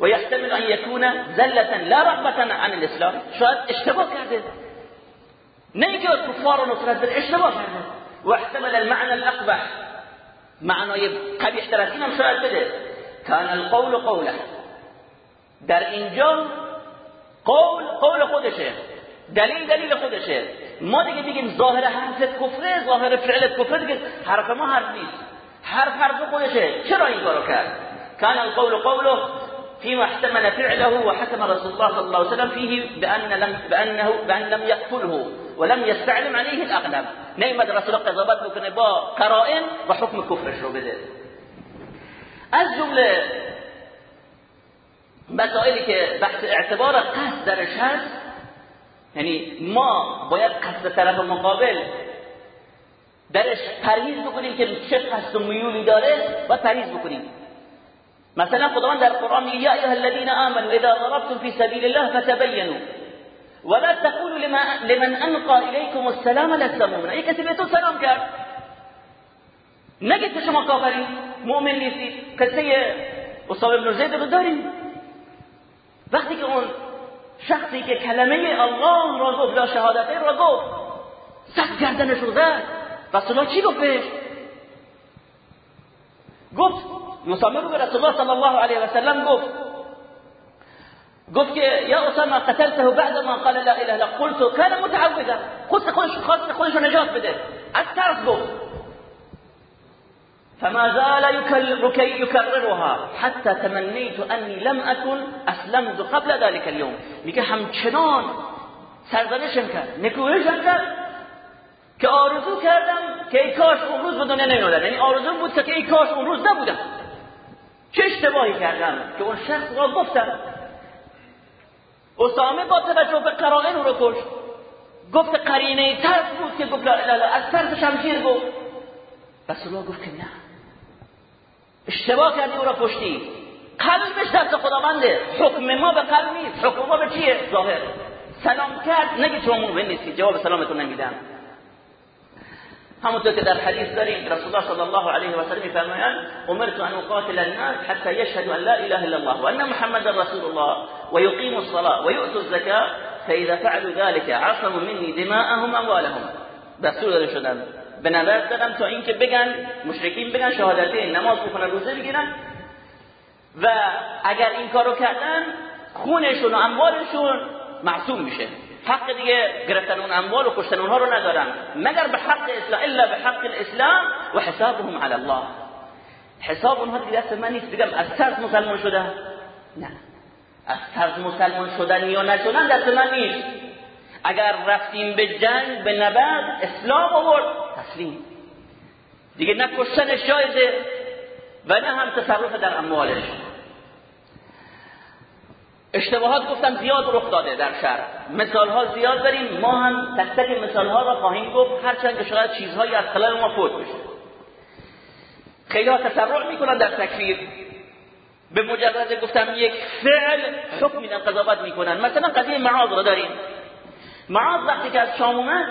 و يحتمل ان يكون زلة لا رغبة عن الاسلام شاید اشتباه کرده. نه اینکه کفار و نصرت بده اشتباه کرده. و احتمل المعنى الاقبح معنای قبیح تر از شاید بده. کان القول قوله. در اینجا قول قول خودشه. دلیل دلیل خودشه. ما دیگه بگیم ظاهر حرف کفره، ظاهر فعل کفره دیگه حرف ما حرف نیست. حرف حرف خودشه. چرا این کارو کرد؟ کان القول قوله فيما احتمل فعله وحكم رسول الله صلى الله عليه وسلم فيه بأن لم، بأنه، بأن لم يقتله ولم يستعلم عليه الأغلب نعمد رسول الله قضاوت بکنه با قرائن و حکم کفرش رو بده. از جمله مسائلی که بحث اعتبار قصد درش هست یعنی ما باید قصد طرف مقابل درش پرهیز بکنیم که چه قصد و میولی داره و پرهیز بکنیم. مثلا خداوند در قرآن میگه، یا ایها الذين آمنوا اذا ضربتم في سبيل الله فتبينوا ولا تقولوا لمن انقى اليكم السلام لست مؤمنا. یک کسی به تو سلام کرد. نگید که شما کافری مؤمن نیستید. قصه اصحاب ابن زید رو داریم. وقتی که اون شخصی که کلمه الله را گفت یا شهادته را گفت صد گردنش رو زد. رسول الله چی گفت گفت مسامر رو به رسول الله صلی الله علیه و سلم گفت گفت که یا اسامه، قتلته بعد ما؟ قال لا اله الا قلت كان متعوذا خود خودش خواست خودش نجات بده. از ترس گفت فما زال يكررها. حتى تمنيت اني لم اكن اسلمت قبل ذلك اليوم. میگه همچنان سرزنشم کرد. نکوهشم کرد. که آرزو کردم که ای کاش اون روز به دنیا نمیادم یعنی آرزو بود که ای کاش اون روز نبودم. چه اشتباهی کردم که اون شخص را گفتم. اسامه با توجه به قرائن او رو کشت. گفت قرینه ترس بود که گفت لا از ترس شمشیر گفت. رسول الله گفت که نه. اشتباه کردی او را کشتی. قلبش دست خداونده حکم ما به قلب نیست. حکم ما به چیه؟ ظاهر. سلام کرد، نگی شما مؤمن نیستی جواب سلامتون نمیدم. همونطور که در حدیث داریم رسول الله صلی الله علیه و سلم میفرمایند، امرت ان اقاتل الناس حتى يشهدوا ان لا اله الا الله وان محمد رسول الله ويقيموا الصلاه ويؤتوا الزكاه فاذا فعلوا ذلك عصموا مني دماءهم اموالهم. دستور داده شدن. به نظر دادم تا اینکه بگن، مشرکین بگن، شهادتین، نماز بخونن روزه بگیرن و اگر این کارو کردن، خونشون و اموالشون معصوم میشه. حق دیگه گرفتن اون اموال و کشتن اونها رو ندارن. مگر به حق اسلام، الا به حق الاسلام و حسابهم علی الله. حساب اونها دیگه دست من نیست. بگم از ترس مسلمان شده؟ نه. از ترس مسلمان شدن یا نشدن دست من نیست. اگر رفتیم به جنگ، به نبرد، اسلام آورد، تسلیم. دیگه نه کشتنش جایزه و نه هم تصرف در اموالش. اشتباهات گفتم زیاد رخ داده در شهر. مثال ها زیاد داریم، ما هم تک تک مثال ها را خواهیم گفت، هرچند که شاید چیزهایی از خلال ما فوت بشه. خیلی ها تسرع میکنن در تکفیر. به مجرد گفتم یک فعل حکم میدن قضاوت میکنن. مثلا قضیه معاذ را داریم. معاذ وقتی که از شام اومد،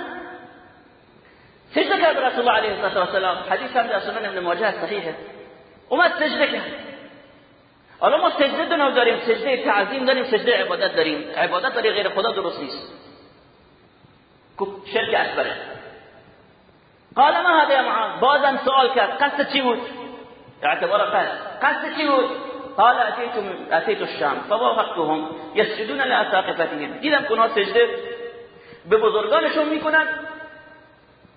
سجده کرد رسول الله علیه السلام حدیث هم در سنن ابن ماجه صحیحه. اومد سجده کرد. حالا ما سجده دو نوع داریم، سجده تعظیم داریم، سجده عبادت داریم. عبادت برای غیر خدا درست نیست. شرک اکبره. قال، ما هذا يا معاذ؟ بازم سوال کرد، قصد چی بود؟ اعتبار قصد. قصد چی بود؟ قال اتيت اتيت الشام. فوافقتهم. يسجدون لاساقفتهم دیدم کنها سجده به بزرگانشون میکنن.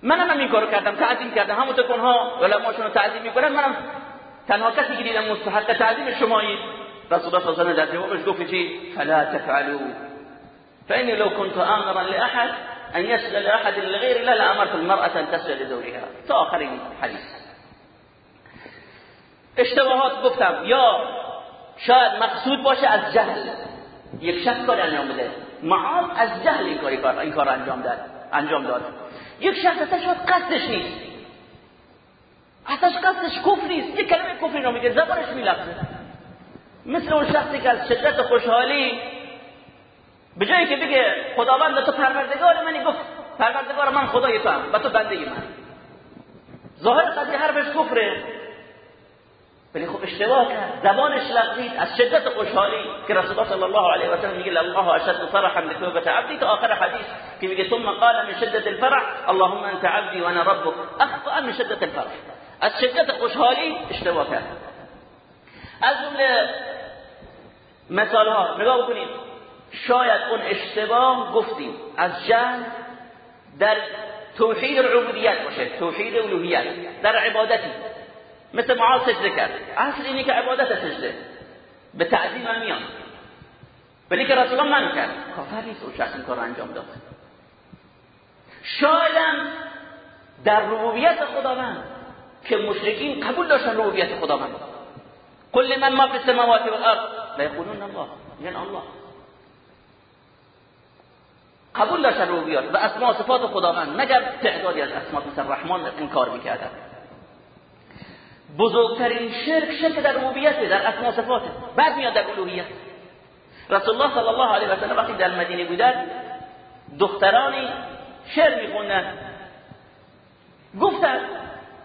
منم هم این کارو کردم، تعظیم کردم. همونطور که اونها علماشون رو تعظیم میکنن، منم تنها کسی که دیدم مستحق تعظیم شمایی رسول الله صلی الله علیه و در جوابش گفت چی؟ فلا تفعلوا. فاني لو كنت امرا لاحد ان يسجد لاحد لغير الله لامرت المراه ان تسجد لزوجها. تا آخر این حدیث. اشتباهات گفتم. یا شاید مقصود باشه از جهل. یک شخص کار انجام بده. معاذ از جهل این کار این کار انجام داد. انجام داد. یک شخص اصلا شاید قصدش نیست. اصلا قصدش کفر نیست. یک کلمه کفری رو میگه، زبانش میلفظه. مثل اون شخصی که از شدت خوشحالی، به جایی که بگه، خداوند تو پروردگار منی گفت، پروردگار من خدای تو هم و تو بنده من. ظاهر قضیه حرفش کفره. ولی خب اشتباه کرد. زبانش لغزید. از شدت خوشحالی که رسول الله صلی الله علیه و سلم میگه الله اشد فرحا بتوبه عبدی. تا آخر حدیث که میگه ثم قال من شدت الفرح، اللهم انت عبدي وانا ربك اخطا من شدت الفرح. از شدت خوشحالی اشتباه کرد. از جمله مثال ها نگاه بکنید. شاید اون اشتباه گفتیم. از جهل در توحید العبودیت باشه. توحید الوهیت. در عبادتی. مثل معاذ سجده کرد اصل اینه که عبادت سجده به تعظیم هم میان ولی که رسول الله من کرد کافر نیست اون شخص این کار انجام داد شایدم در ربوبیت خداوند که مشرکین قبول داشتن ربوبیت خداوند. کل من ما فی السماوات والارض. لا یقولون الله. یعنی الله. قبول داشتن ربوبیت و اسماء صفات خداوند. مگر تعدادی از اسماء مثل الرحمن انکار میکردن. بزرگترین شرک شرک در ربوبیت در اسماء صفات. بعد میاد در الوهیت. رسول الله صلی الله علیه و سلم وقتی در مدینه بودن دخترانی شعر میخوندن. گفتن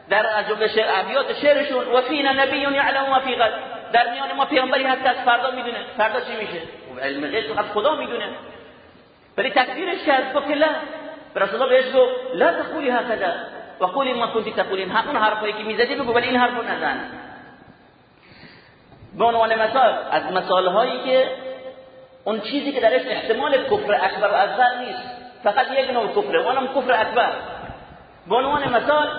در از جمله شعر، ابیات شعرشون و فینا نبی یعلم ما فی غد. در میان ما پیامبری هست از فردا میدونه. فردا چی میشه؟ علم غیب فقط خدا میدونه. ولی تکفیرش کرد، گفت که لا. رسول الله بهش گفت، لا تقولی هكذا و قولی ما کنتی تقولین همون حرفایی که میزدی بگو، ولی این حرفو نزن. به عنوان مثال، از مثال هایی که اون چیزی که درش احتمال کفر اکبر و اصغر نیست، فقط یک نوع کفره، اونم کفر اکبر. به عنوان مثال،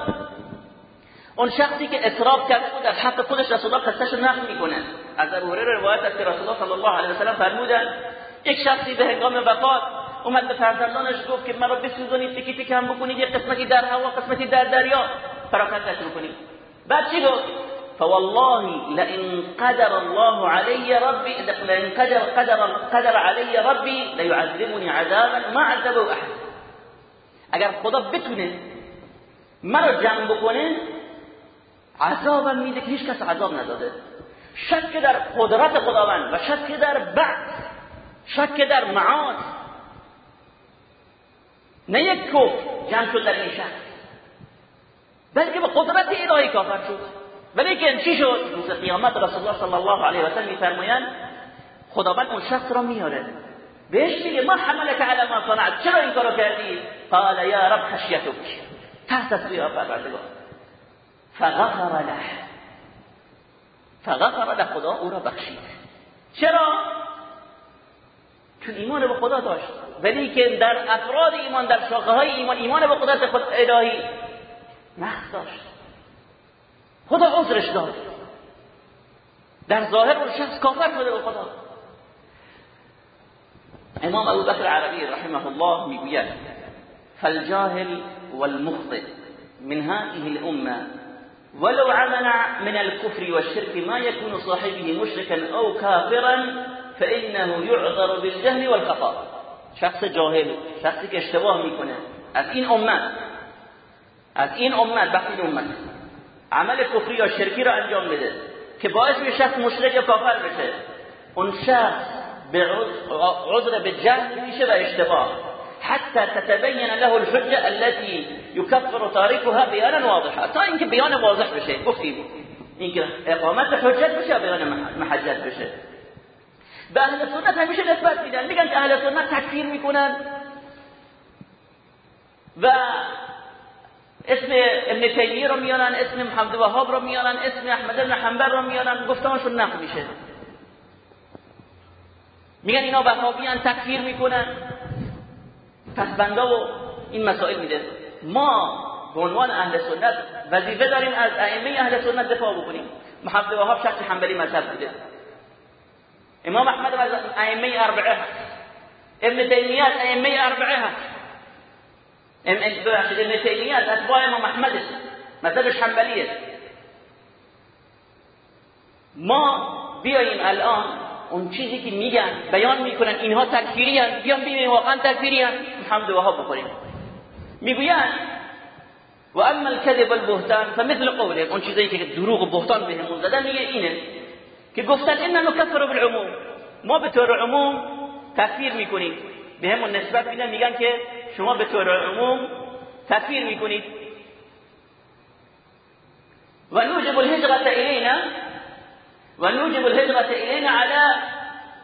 اون شخصی که اطراف کرده بود در حق خودش رسول الله قصهش نقل میکنه. از ابو هریره روایت است که رسول الله صلی الله علیه و سلم فرمودن یک شخصی به هنگام وفات اومد به فرزندانش گفت که مرا بسوزونید تکی تکی هم بکنید یک قسمتی در هوا قسمتی در دریا۔ پراکندش بکنید بعد چی گفت فوالله لئن قدر الله علي ربي لئن قدر قدر قدر علي ربي ليعذبني عذابا ما عذبه احد۔ اگر خدا بتونه مرا جمع بکنه عذابم میده که هیچ کس عذاب نداده۔ شک در قدرت خداوند و شک در بعد، شک در معاد یک کفر جمع شد در این شک بلکه به قدرت الهی کافر شد. ولی که چی شد؟ روز قیامت رسول الله صلی الله علیه و سلم میفرمایند خداوند اون شخص را میاره بهش میگه، ما حملك على ما صنعت. چرا این کارو کردی؟ قال، یا رب خشیتک. تحت یا پروردگار. فغفر له. فغفر له. خدا او را بخشید. چرا؟ چون ایمان به خدا داشت. ولی که در افراد ایمان، در شاخه های ایمان ایمان به قدرت خود الهی نقص داشت. خدا عذرش داد. در ظاهر اون شخص کافر شده به خدا. امام ابو بکر عربی رحمه الله میگوید، فالجاهل والمخطئ من هذه الامه ولو عمل من الكفر والشرك ما يكون صاحبه مشركا او كافرا فانه يعذر بالجهل والخطا شخص جاهل، شخصی که اشتباه میکنه. از این امت، از این امت بخیل امت عمل کفری یا شرکی را انجام بده که باعث به شخص مشرک یا کافر بشه. اون شخص به عذر به جهل میشه و اشتباه. حتى تتبين له الحجه التي يكفر تاركها بيانا واضحا تا اینکه بیان واضح بشه. گفتیم اینکه اقامت حجت بشه بیان محجت بشه. به اهل سنت همیشه نسبت میدن. میگن که اهل سنت تکفیر میکنن. و اسم ابن تیمیه رو میارن، اسم محمد وهاب رو میارن، اسم احمد بن حنبل رو میارن. گفتمشون نقل میشه. میگن اینا وهابیان، تکفیر میکنن. پس بندا و این مسائل میده. ما به عنوان اهل سنت وظیفه داریم از ائمه اهل سنت دفاع بکنیم. محمد وهاب شخص حنبلی مذهب بوده. امام احمد ائمه اربعه ابن تیمیه ائمه اربعه هست ابن تیمیه اتباع امام احمد مذهبش حنبلیه ما بیاییم الان اون چیزی که میگن، بیان میکنن، اینها تکفیری هستند بیان ببینیم واقعا تکفیری هستند حمد وهاب بکنیم میگویند و اما الكذب والبهتان فمثل قوله. اون چیزایی که دروغ و بهتان بهمون زدن، میگه اینه. که گفتن ان نکفر بالعموم. ما به طور عموم تکفیر میکنیم. به همون نسبت میدن میگن که شما به طور عموم تکفیر میکنید. و نوجب الهجرة الینا و نوجب الهجرة الینا على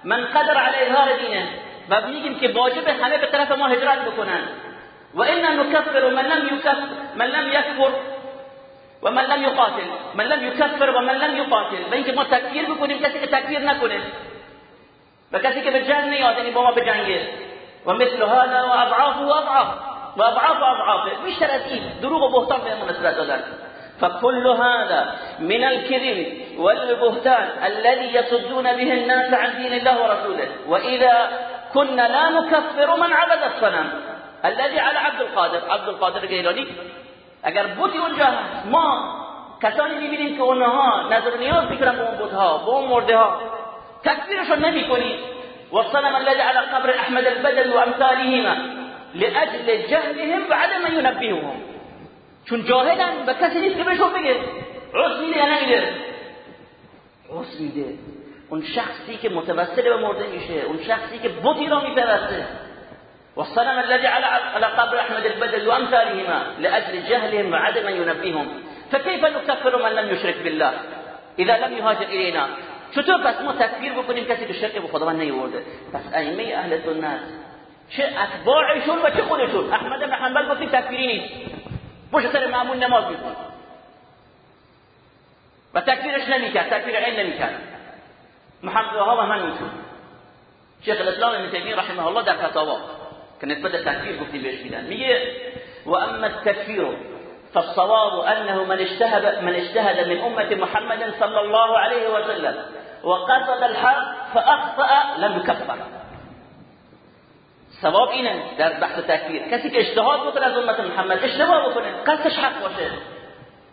من قدر على اظهار دینه و میگیم که واجب همه به طرف ما هجرت بکنن. و ان نکفر من لم یکفر من لم یکفر و من لم يقاتل، من لم يكفر و من لم يقاتل. و اینکه ما تکفیر بکنیم کسی که تکفیر نکنه. و کسی که به جنگ نیاد یعنی با ما به جنگه و مثل هذا و اضعاف و اضعاف. و اضعاف و اضعاف. بیشتر از این دروغ و بهتان بهمون نسبت دادن. فكل هذا من الكذب والبهتان الذي يصدون به الناس عن دين الله ورسوله وإذا كنا لا نكفر من عبد الصنم الذي على عبد القادر. عبد القادر گیلانی اگر بوتی اونجا هست ما کسانی میبینیم که اونها نظر نیاز میکنن به اون بودها به اون مرده ها تکفیرشون نمیکنی والصنم الذي على قبر احمد البدل وامثالهما لاجل جهلهم ما ينبههم چون جاهلن و کسی نیست که بهشون بگه عرض میده یا نمیده عرض میده اون شخصی که متوسل به مرده میشه اون شخصی که بوتی را میپرسته والصنم الذي على على قبر احمد البدل وامثالهما لاجل جهلهم وعدم ان ينبههم فكيف نكفر من لم يشرك بالله؟ اذا لم يهاجر الينا چطور پس ما تکفیر بکنیم کسی که شرک به خداوند نیورده پس ائمه اهل سنت چه اتباعشون و چه خودشون احمد بن حنبل گفت تکفیری نیست پشت سر معمول نماز میخوند و تکفیرش نمیکرد تکفیر عین نمیکرد محمد وهاب هم میتون شیخ الاسلام ابن تیمیه رحمه الله در فتاوا که نسبت تکفیر گفتیم بهش میدن. میگه و اما التکفیر فالصواب انه من اجتهد من اجتهد من امه محمد صلى الله عليه وسلم وقصد الحق فاخطا لم يكفر. ثواب اینه در بحث تکفیر کسی که اجتهاد بکنه از امت محمد اشتباه بکنه، قصدش حق باشه.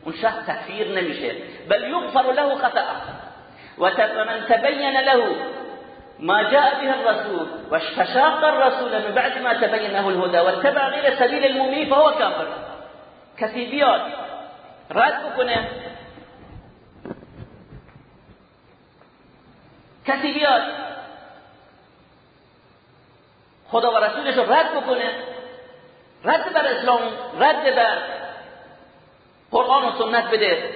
اون شخص تکفیر نمیشه. بل یغفر له خطأ ومن تبين له ما جاء به الرسول واشتشاق الرسول من بعد ما تبين له الهدى واتبع غير سبيل المؤمنين فهو كافر. کسی بیاد رد بکنه. کسی بیاد خدا و رسولش رو رد بکنه. رد بر اسلام، رد بر قرآن و سنت بده.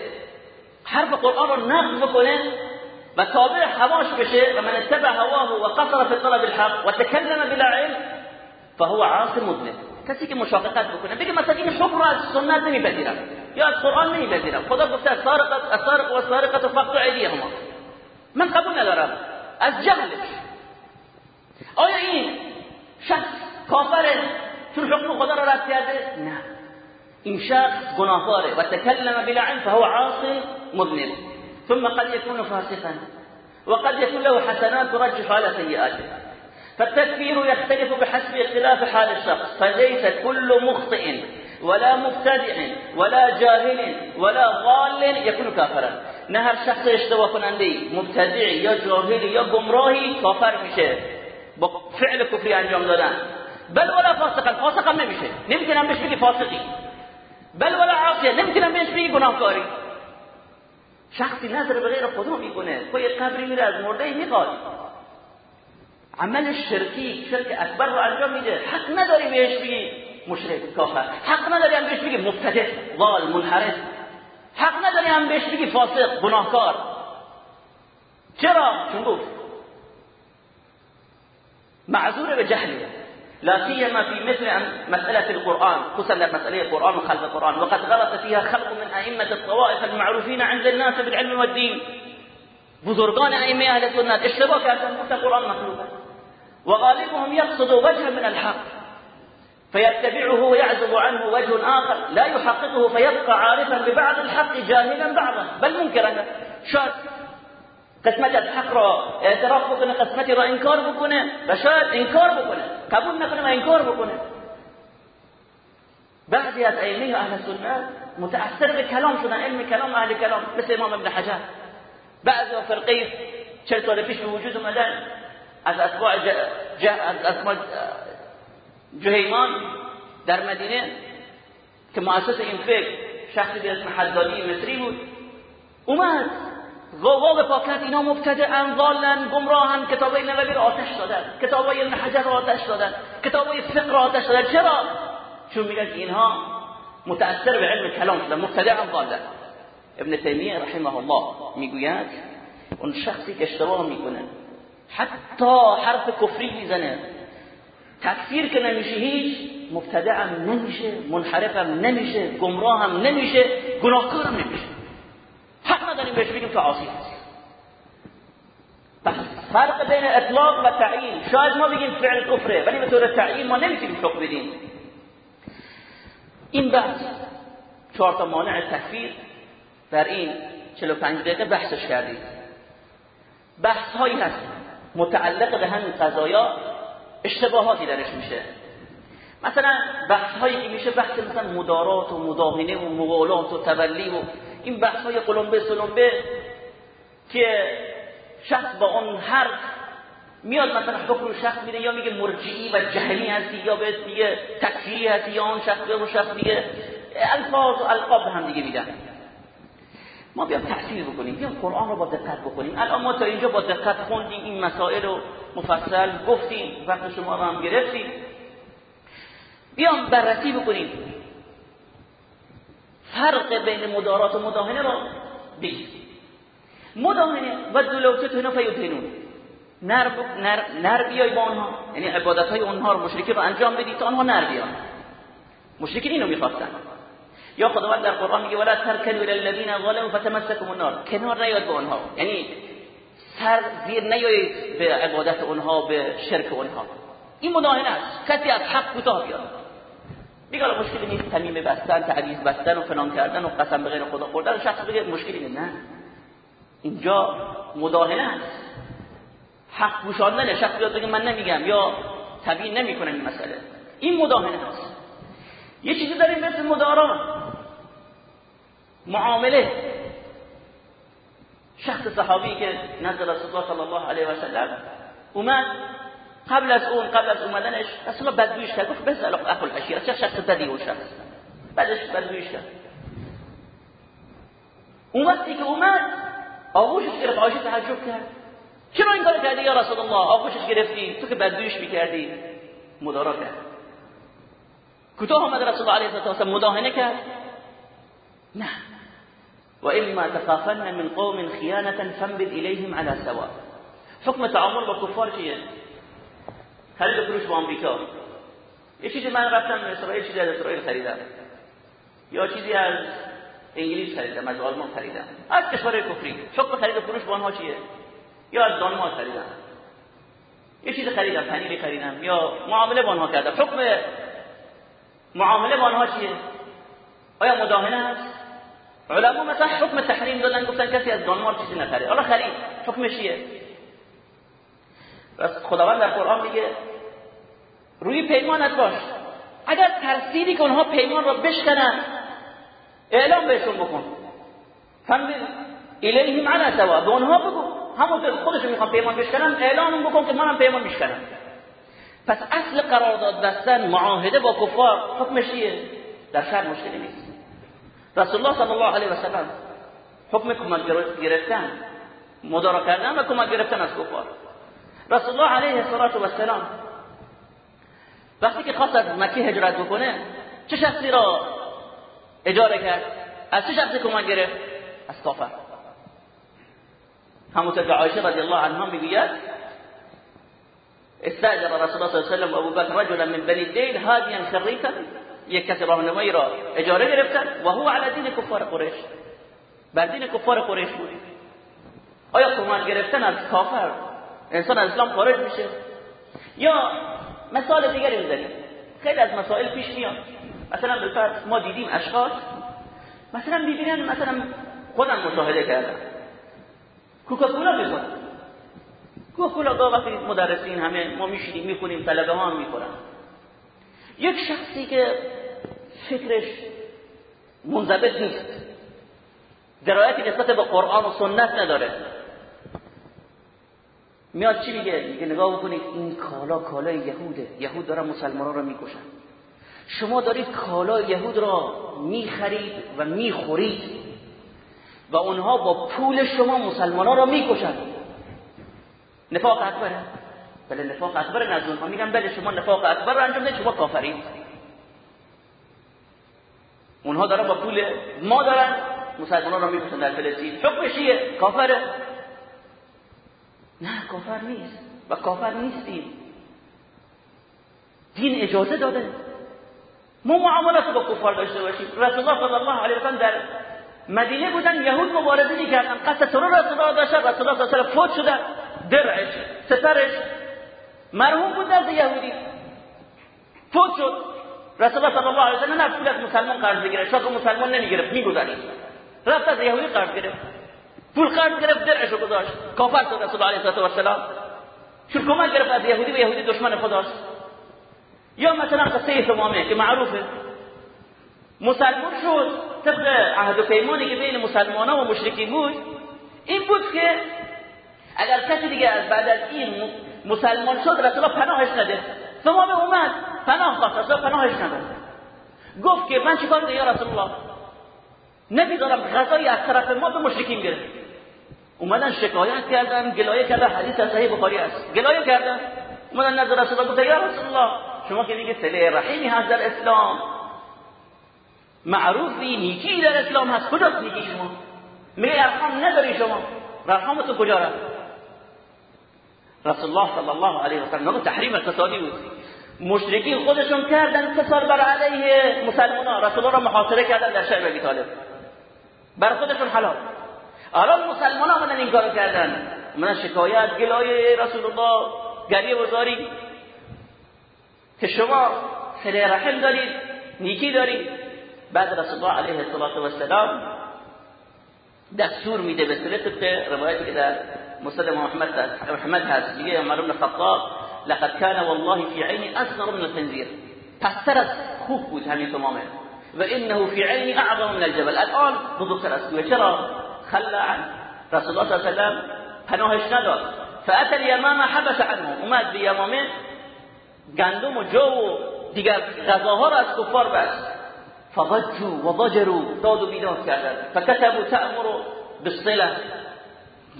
حرف قرآن رو نقض بکنه و تابع هواش بشه و من اتبع هواه و قصر في طلب الحق و تکلم بلا علم، فهو عاص مذنب کسی که مشاققت بکنه، بگه مثلا این حکم رو از سنت نمیپذیرم یا از قرآن نمیپذیرم. خدا گفته السارق السارق و السارقه فقطع ایدیهما. من قبول ندارم. از جهلش. آیا این شخص کافره چون حکم خدا را رد کرده؟ نه. این شخص گناهکاره و تکلم بلا علم، فهو عاص مذنب ثم قد يكون فاسقا، وقد يكون له حسنات ترجح على سيئاته. فالتكفير يختلف بحسب اختلاف حال الشخص، فليس كل مخطئ ولا مبتدع ولا جاهل ولا ضال يكون كافرا. نهر شخص اشتباه کننده مبتدع یا جاهل یا گمراهی، کافر میشه. با فعل کفری انجام دادن. بل ولا فاسقا، فاسق هم نمیشه. نمیتونم بهش بگی فاسقی. بل ولا عاصیه نمیتونم بهش بگی گناهکاری. شخصی نظر به غیر خدا میکنه. پای قبری میره از مرده میخواد. عمل شرکی شرک اکبر رو انجام میده. حق نداری بهش بگی مشرک، کافر. حق نداری هم بهش بگی مبتدع، ضال، منحرف. حق نداری هم بهش بگی فاسق، گناهکار. چرا؟ چون گفت. معذور به جهله. لا سيما في مثل مسألة القرآن. خصوصا مسألة القرآن وخلق القرآن وقد غلط فيها خلق من أئمة الطوائف المعروفين عند الناس بالعلم والدين. بزرگان ائمه اهل سنت اشتباه کردن گفتن قرآن مخلوقه وغالبهم يقصد وجها من الحق. فيتبعه ويعزب عنه وجه آخر. لا يحققه فيبقى عارفا ببعض الحق جاهلا بعضا. بل منكرا شاذ قسمت از حق را اعتراف بکنه، قسمتی را انکار بکنه. و شاید انکار بکنه. قبول نکنه و انکار بکنه. بعضی از ائمه اهل سنت متأثر به شدن علم کلام اهل کلام مثل امام ابن حجر. بعضی فرقه چل سال پیش به وجود اومدن از اتباع از جهیمان در مدینه که مؤسس این فکر شخصی به اسم حدادی مصری بود. اومد. غوغاغ پاکت، اینا مبتدعن ضالن گمراهن کتابای نووی را آتش دادن، کتابای ابن حجر را آتش دادن، کتابای فقه را آتش دادن. چرا؟ چون میگن اینها متأثر به علم کلام شدن مبتدعن ضالن ابن تیمیه رحمه الله میگوید اون شخصی که اشتباه میکنه حتی حرف کفری میزنه تکفیر که نمیشه هیچ مبتدع هم نمیشه منحرف هم نمیشه گمراه هم نمیشه گناهکار هم نمیشه حق نداریم بهش بگیم تو عاصی هستی فرق بین اطلاق و تعیین شاید ما بگیم فعل کفره ولی به طور تعیین ما نمیتونیم حکم بدیم. این بحث. چهار تا مانع تکفیر در این 45 دقیقه بحثش کردیم. بحث هایی هست متعلق به همین قضایا اشتباهاتی درش میشه. مثلا بحث هایی که میشه بحث مثلا مدارات و مداهنه و موالات و تولی و این بحث های قلمبه سلمبه که شخص با اون هر میاد مثلا حکم شخص میده یا میگه مرجعی و جهلی هستی یا بهت میگه تکفیری هستی یا اون شخص به اون شخص میگه، الفاظ و القاب هم دیگه میدن ما بیام تحصیل بکنیم، بیام قرآن رو با دقت بکنیم. الان ما تا اینجا با دقت خوندیم، این مسائل رو مفصل گفتیم، وقت شما رو هم گرفتیم. بیام بررسی بکنیم. فرق بین مدارات و مداهنه رو بگیم. مداهنه و دلوتت هنا فیوتنون نر, نر, نر بیای با آنها. یعنی عبادت های اونها رو مشرکی رو انجام بدید تا آنها نر بیان. مشرکین اینو میخواستن. یا خداوند در قرآن میگه ولا ترکنوا الى الذين ظلموا فتمسكم النار. کنار نیاد به اونها یعنی سر زیر نیایید به عبادت اونها به شرک اونها این مداهنه است. کسی از حق کوتاه بیاد. میگه الان مشکلی نیست. تمیم بستن تعویض بستن و فلان کردن و قسم به غیر خدا خوردن. شخص بگه مشکلی نه. اینجا مداهنه است. حق پوشاندن شخص بیاد بگه من نمیگم یا تبیین نمیکنم این مسئله. این مداهنه است یه چیزی داریم مثل مداران. معامله. شخص صحابی که نزد رسول الله صلی الله علیه و سلم اومد. قبل از اون، قبل از اومدنش، رسول الله بدگویش کرد. گفت بزل اخو العشیره چه شخص بدی اون شخص. بعدش بدگویش کرد. اون وقتی که اومد. آغوشش گرفت عایشه تعجب کرد. چرا این کار کردی یا رسول الله؟ آغوشش گرفتی. تو که بدگویش میکردی. مدارا کرد. کوتاه آمد رسول الله علیه و مداهنه کرد. نه. و اما تخافن من قوم خیانه فانبذ الیهم على سواء حکم تعامل با کفار چیه؟ خرید فروش با آمریکا. یه چیزی من رفتم اسرائیل چیزی از اسرائیل خریدم. یا چیزی از انگلیس خریدم، از آلمان خریدم. از کشور کفری. حکم خرید فروش با آنها چیه؟ یا از دانمارک خریدم یه چیز خریدم پنیری خریدم یا معامله با آنها کردم حکم معامله با آنها چیه آیا مداهنه هست علما مثلا حکم تحریم دادن، گفتن کسی از دانمارک چیزی نخرید حالا خرید حکمش چیه؟ پس خداوند در قرآن میگه، روی پیمانت باش. اگر ترسیدی که اونها پیمان را بشکنن، اعلام بهشون بکن. فهم الیهم علی سوا به اونها بگو. همون خودشون میخوان پیمان بشکنن اعلام بکن که منم پیمان میشکنم پس اصل قرارداد بستن معاهده با کفار، حکمش چیه؟ در شهر مشکلی نیست۔ رسول الله صلی الله علیه و سلم حکم کمک گرفتن، مدارا کردن و کمک گرفتن از کفار۔ رسول الله علیه و سلام وقتی که خواست از مکه هجرت بکنه، چه شخصی را اجاره کرد؟ از چه شخصی کمک گرفت؟ از کافر۔ همونطور که عایشه رضی الله عنها میگوید استاجر رسول الله صلی الله علیه و ابو بکر رجلا من بنی الدیل هادیا خریتا یک کسی راهنمایی را اجاره گرفتن و هو علی دین کفار قریش بر دین کفار قریش بود آیا کمک گرفتن از کافر انسان از اسلام خارج میشه یا مثال دیگری میزنیم خیلی از مسائل پیش میاد مثلا بالفرض ما دیدیم اشخاص مثلا میبینن مثلا خودم مشاهده کردم کوکاکولا میخورن کوکاکولا وقتی مدرسین همه ما میشیدیم میخونیم طلبه ها هم میخورن. یک شخصی که فکرش منضبط نیست. درایتی نسبت به قرآن و سنت نداره. میاد چی میگه؟ میگه نگاه بکنید، این کالا کالا یهوده. یهود دارن مسلمان رو میکشن. شما دارید کالا یهود را میخرید و میخورید. و اونها با پول شما مسلمان ها را میکشن نفاق اکبره. بله، نفاق اکبر نزد اونها میگن بله، شما نفاق اکبر رو انجام شما کافرین. اونها دارن با پول ما دارن مسلمان ها را میکشن در فلسطین. حکمش چیه؟ کافره. نه، کافر نیست. و کافر نیستیم دین اجازه داده. ما معاملات با کفار داشته باشیم. رسول الله صلی الله علیه و در مدینه بودن، یهود مبارزه کردن قصد ترور رسول الله داشتن رسول الله صلی فوت شدن درعش سپرش مرحوم بود از یهودی. فوت شد. رسول الله صلی الله علیه و سلم نه پول مسلمان قرض بگیره چون مسلمان نمیگرفت میگذارید رفت از یهودی قرض گرفت. پول قرض گرفت درعشو گذاشت. کافر شد رسول الله علیه و سلم چون کمک گرفت از یهودی و یهودی دشمن خداست یا مثلا قصه ثمامه که معروفه. مسلمان شد. طبق عهد و پیمانی که بین مسلمان و مشرکین بود، این بود که اگر کسی دیگه از بعد از این مسلمان شد، رسول الله پناهش نده. ثمامه اومد پناه خواست، رسول پناهش نداد گفت که من چیکار کنم یا رسول الله؟ نمیدارم غذایی از طرف ما به مشرکین گرفت اومدن شکایت کردن، گلایه کردن، حدیث از صحیح بخاری است. گلایه کردن. اومدن نظر رسول الله گفت یا رسول الله، شما که میگه سله رحیمی هست در اسلام. معروفی نیکی در اسلام هست. کجاست نیکی شما؟ میگه ارحام نداری شما. تو کجا رفت؟ رسول الله صلی الله علیه و سلم تحریم اقتصادی بود. مشرکین خودشون کردن فساد بر علیه مسلمان رسول الله را محاصره کردن در شهر ابی طالب. بر خودشون حلال. الان مسلمان آمدن این کارو کردن. من شکایت، گلای رسول الله گریه وزاری که شما خلی رحم دارید، نیکی دارید. بعد رسول الله علیه السلام دستور میده به صورت روایتی که در مسند محمد محمد هست. میگه عمر بن خطاب، لقد كان والله في عيني اصغر من الخنزير. پستر از خوب بود همین تمامه و انه في عيني اعظم من الجبل. الان بزرگتر از چرا؟ خلى عن. رسول الله صلی الله علیه و پناهش نداد. فاتى اليمامه حبس عنه. اومد به یمامه گندم و جو و دیگر غذاها را از کفار بست. فضجوا و ضجروا داد و بیداد کردن فکتبوا تأمر بالصله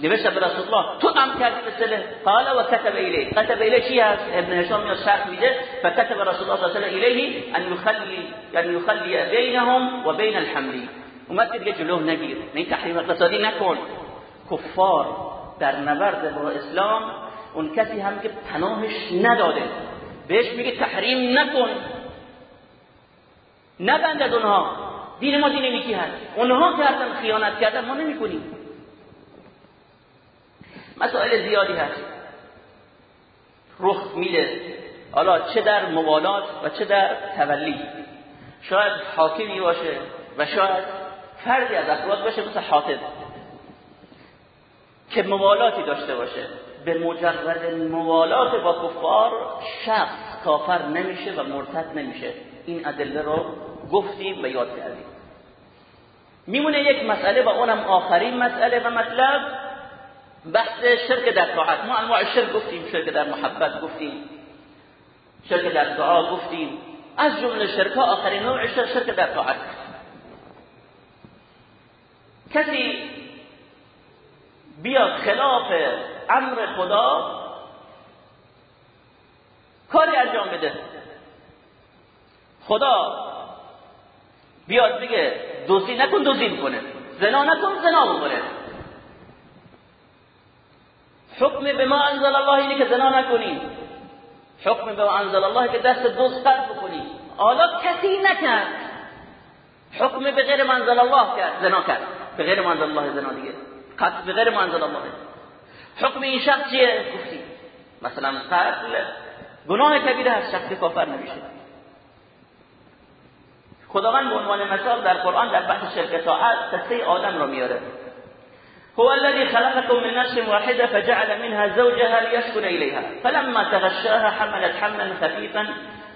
نوشت به رسول الله؟ تو ام کردی به صله قال و کتب الیه کتب الیه چی هست ابن هشام میاد شرح میده فکتب رسول الله صلی الله علیه الیه ان یخلی یعنی یخلی بینهم و بین الحملی اومد دیگه جلوه نگیر نه تحریم اقتصادی نکن کفار در نبرد با اسلام، اون کسی هم که پناهش نداده. بهش میگه تحریم نکن. نبندد اونها دین ما دین نیکی هست اونها کردن خیانت کردن ما نمیکنیم مسائل زیادی هست رخ میده حالا چه در موالات و چه در تولی شاید حاکمی باشه و شاید فردی از افراد باشه مثل حاطب که موالاتی داشته باشه. به مجرد موالات با کفار، شخص کافر نمیشه و مرتد نمیشه. این ادله رو گفتیم و یاد کردیم. میمونه یک مسئله و اونم آخرین مسئله و مطلب بحث شرک در طاعت. ما انواع شرک گفتیم، شرک در محبت گفتیم، شرک در دعا گفتیم. از جمله شرک آخرین نوع شرک در طاعت. کسی بیاد خلاف امر خدا، کاری انجام بده. خدا، بیاد بگه دوزی نکن، دوزی کنه زنا نکن، زنا بکنه. حکم به ما انزل الله اینه که زنا نکنی. حکم به ما انزل الله که دست دوست قرد بکنی. حالا کسی نکرد. حکم به غیر منزل الله کرد، زنا کرد. به غیر منزل الله زنا دیگه. قتل به غیر منزل الله. حکم این شخص چیه؟ گفتی. مثلا قتل گناه کبیره هست شخص کافر نمیشه. خداوند به عنوان مثال در قرآن در بحث شرک طاعت قصه آدم رو میاره. هو الذي خلقكم من نفس واحدة فجعل منها زوجها ليسكن إليها فلما تغشاها حملت حملا خفيفا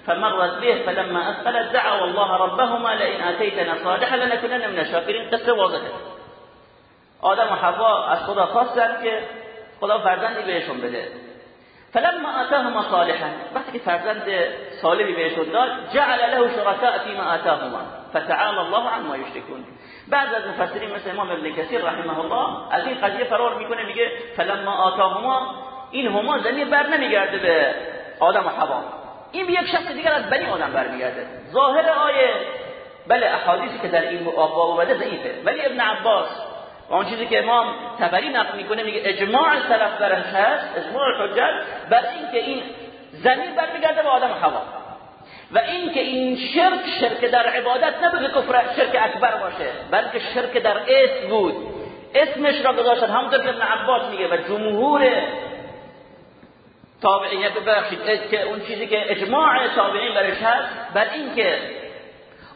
فمرت به فلما أثقلت دعوا الله ربهما لئن آتيتنا صالحا لنكونن من الشاكرين قصه واضحه. آدم و حوا از خدا خواستن که خدا فرزندی بهشون بده. فلما آتاهما صالحا. وقتی که فرزند صالحی بهشون داد جعل له شرکاء فيما آتاهما. فتعالى الله عما يشركون. بعض از مفسرین مثل امام ابن کثیر رحمه الله از این قضیه فرار میکنه، میگه فلما آتاهما، این هما زمین بر نمیگرده به آدم و حوا. این به یک شخص دیگر از بنی آدم برمیگرده ظاهر آیه، بله، احادیثی که در این باب اومده ضعیفه. ولی ابن عباس اون چیزی که امام تبری نقل میکنه، میگه اجماع سلف برش هست اجماع حجت بر اینکه این زمین برمیگرده به آدم و حوا و این که این شرک شرک در عبادت نبود کفر، شرک اکبر باشه، بلکه شرک در اسم بود. اسمش را گذاشتن. همونطور که ابن عباس میگه و جمهور تابعین، ببخشید، که اون چیزی که اجماع تابعین برش هست بر این که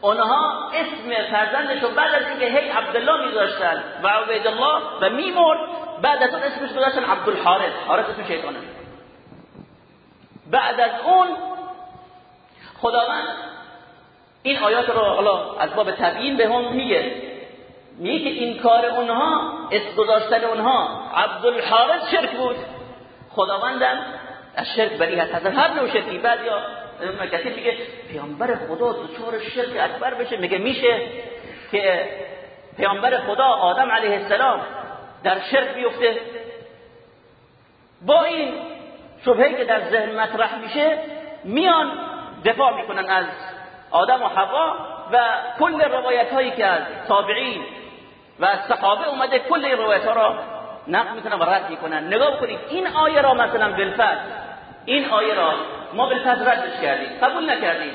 اونها اسم فرزندش رو بعد از اینکه هی عبدالله میذاشتن و الله و میمرد بعد از اون اسمش گذاشتن عبدالحارث حارث اسم شیطانه بعد از اون خداوند این آیات رو حالا از باب تبیین به هم میگه میگه که این کار اونها اسم گذاشتن اونها عبدالحارث شرک بود خداوندم از شرک بری هست از هر نوع شرکی بعد یا کسی میگه پیامبر خدا دچار شرک اکبر بشه میگه میشه که پیامبر خدا آدم علیه السلام در شرک بیفته؟ با این شبهه که در ذهن مطرح میشه، میان دفاع میکنن از آدم و حوا و کل روایت هایی که از تابعین و از صحابه اومده کل این روایت ها را نقل میکنن و رد میکنن. نگاه کنید، این آیه را مثلا بالفعل، این آیه را ما بالفعل ردش کردیم قبول نکردیم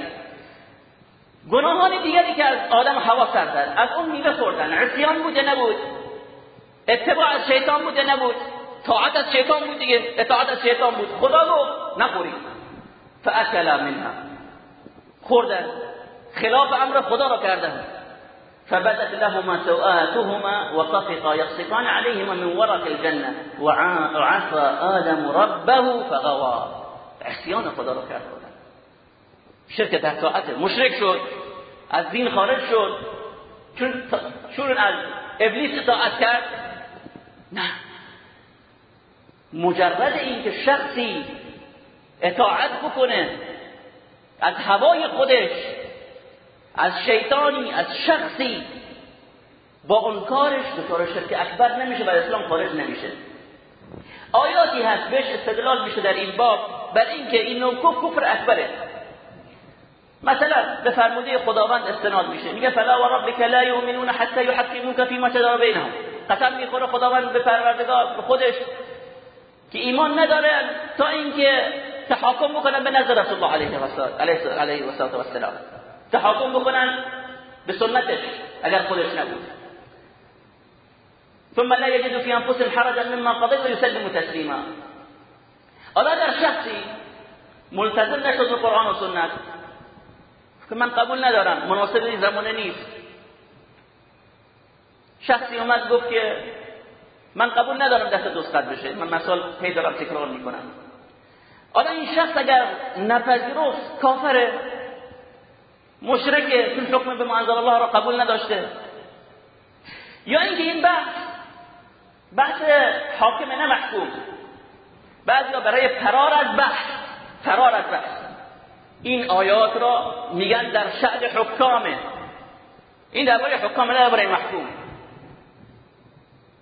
گناهان دیگری که از آدم و حوا کردن از اون میوه خوردن. عصیان بوده نبود. اتباع از شیطان بوده نبود. طاعت از شیطان بود دیگه. اطاعت از شیطان بود. خدا گفت نخورید فاکل منها. خوردن. خلاف امر خدا را کردن. فبدت لهما سوآتهما وطفقا يخصفان عليهما من ورق الجنة وعصى آدم ربه فغوى. عصیان خدا را کرد. شرک در طاعت مشرک شد، از دین خارج شد. چون چون از ابلیس اطاعت کرد، نه. مجرد اینکه شخصی اطاعت بکنه، از هوای خودش، از شیطانی، از شخصی، با اون کارش دچار شرک اکبر نمیشه و اسلام خارج نمیشه. آیاتی هست، بهش استدلال میشه در این باب. بر اینکه این نوع کفر اکبره. مثلا به فرموده خداوند استناد میشه. میگه فلا و ربک لا یؤمنون حتی یحکموک فیما شجر بینهم. قسم میخوره خداوند به پروردگار به خودش که ایمان ندارن تا اینکه تحاکم بکنن به نظر رسول الله علیه و علیه و السلام تحاکم بکنن به سنتش اگر خودش نبود. ثم لا يجد في انفسهم حرجا مما قضيت ويسلم تسليما حالا در شخصی ملتزم نشد به قرآن و سنت، که من قبول ندارم، مناسب این زمانه نیست. شخصی اومد گفت که من قبول ندارم دست دوست بشه، من مثال هی دارم تکرار میکنم. حالا این شخص اگر نپذیرفت، کافره، مشرکه، چون حکم به منزل الله را قبول نداشته. یا اینکه این بحث بحث حاکم نه محکوم. بعضیا برای فرار از بحث، فرار از بحث. این آیات را میگن در شأن حکامه این درباره حکام، نه درباره محکوم.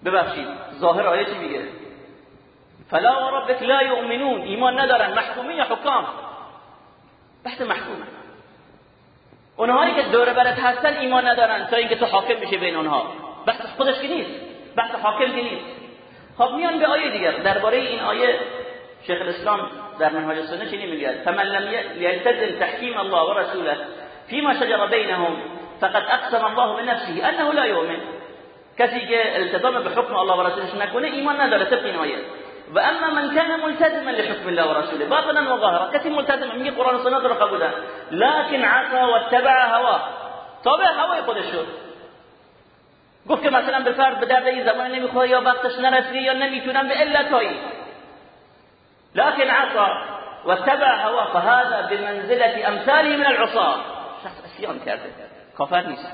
ببخشید، ظاهر آیه چی میگه؟ فلا ربک لا یؤمنون. ایمان ندارن. محکومین حکام. بحث محکومه اونهایی که دور برت هستن ایمان ندارن، تا اینکه تو حاکم بشه بین اونها. بحث خودش که نیست. بحث حاکم که نیست. خب، میان به آیه دیگر. درباره این آیه شیخ الاسلام در منهاج السنه چنین میگه فمن لم يلتزم تحكيم الله ورسوله فيما شجر بينهم فقد اقسم الله بنفسه انه لا يؤمن کسی که التزام به حکم الله و رسولش نکنه، ایمان نداره، طبق این آیه. و اما من كان ملتزما لحكم الله ورسوله باطنا وظاهرا کسی ملتزم میگه قرآن و سنت رو قبول لكن عصى واتبع هواه تابع هوای خودش شد. گفت که مثلا به فرد به درد این زمان نمیخواد یا وقتش نرسیده یا نمیتونم به علتایی لكن عصى واتبع هواه فهذا بمنزلة امثاله من العصاة شخص اسیان کرده. کافر نیست.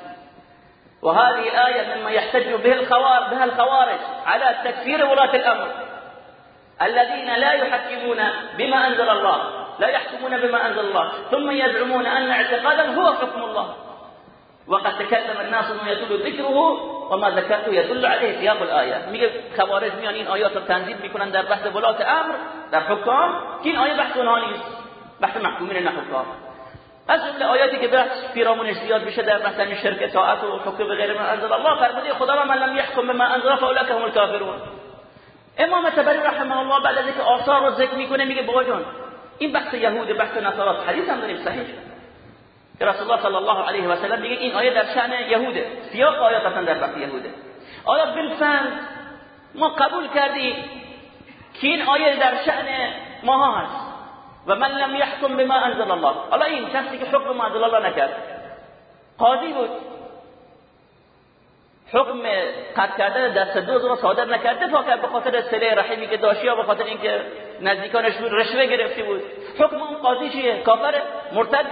وهذه آية مما يحتج به الخوارج بها الخوارج على تكفير ولاة الأمر الذين لا يحكمون بما أنزل الله. لا يحكمون بما أنزل الله. ثم يزعمون أن اعتقادهم هو حكم الله. وقد تكلم الناس ما يدل ذكره وما ذكرته يدل عليه سياق الآية. میگه خوارج میان این آیات رو تنزیل میکنن در بحث ولات امر؟ در حکام؟ که این آیه بحث اونها نیست؟ بحث محکومین نه حکام. از جمله آیاتی که بحث پیرامونش زیاد بشه در مثلا شرک طاعت و حکم به غیر من انزل الله، فرموده خدا من لم يحكم بما انزل فاولئك هم الكافرون امام تبری رحمه الله بعد از اینکه آثار رو ذکر میکنه، میگه بابا جان، این بحث یهود، بحث نصارا حدیث هم داریم، صحیح. که رسول الله صلی الله علیه و سلم میگه این آیه در شأن یهوده. سیاق آیات اصلا در وقت یهوده. آیا بالفرض ما قبول کردیم که این آیه در شأن ماها هست؟ و من لم يحكم بما انزل الله. حالا این کسی که حکم ما انزل الله نکرد. قاضی بود. حکم قطع کردن دست دوز رو صادر نکرد دفاع کرد به خاطر سله رحیمی که داشت یا به خاطر اینکه نزدیکانش بود، رشوه گرفته بود. حکم اون قاضی چیه؟ کافر مرتد.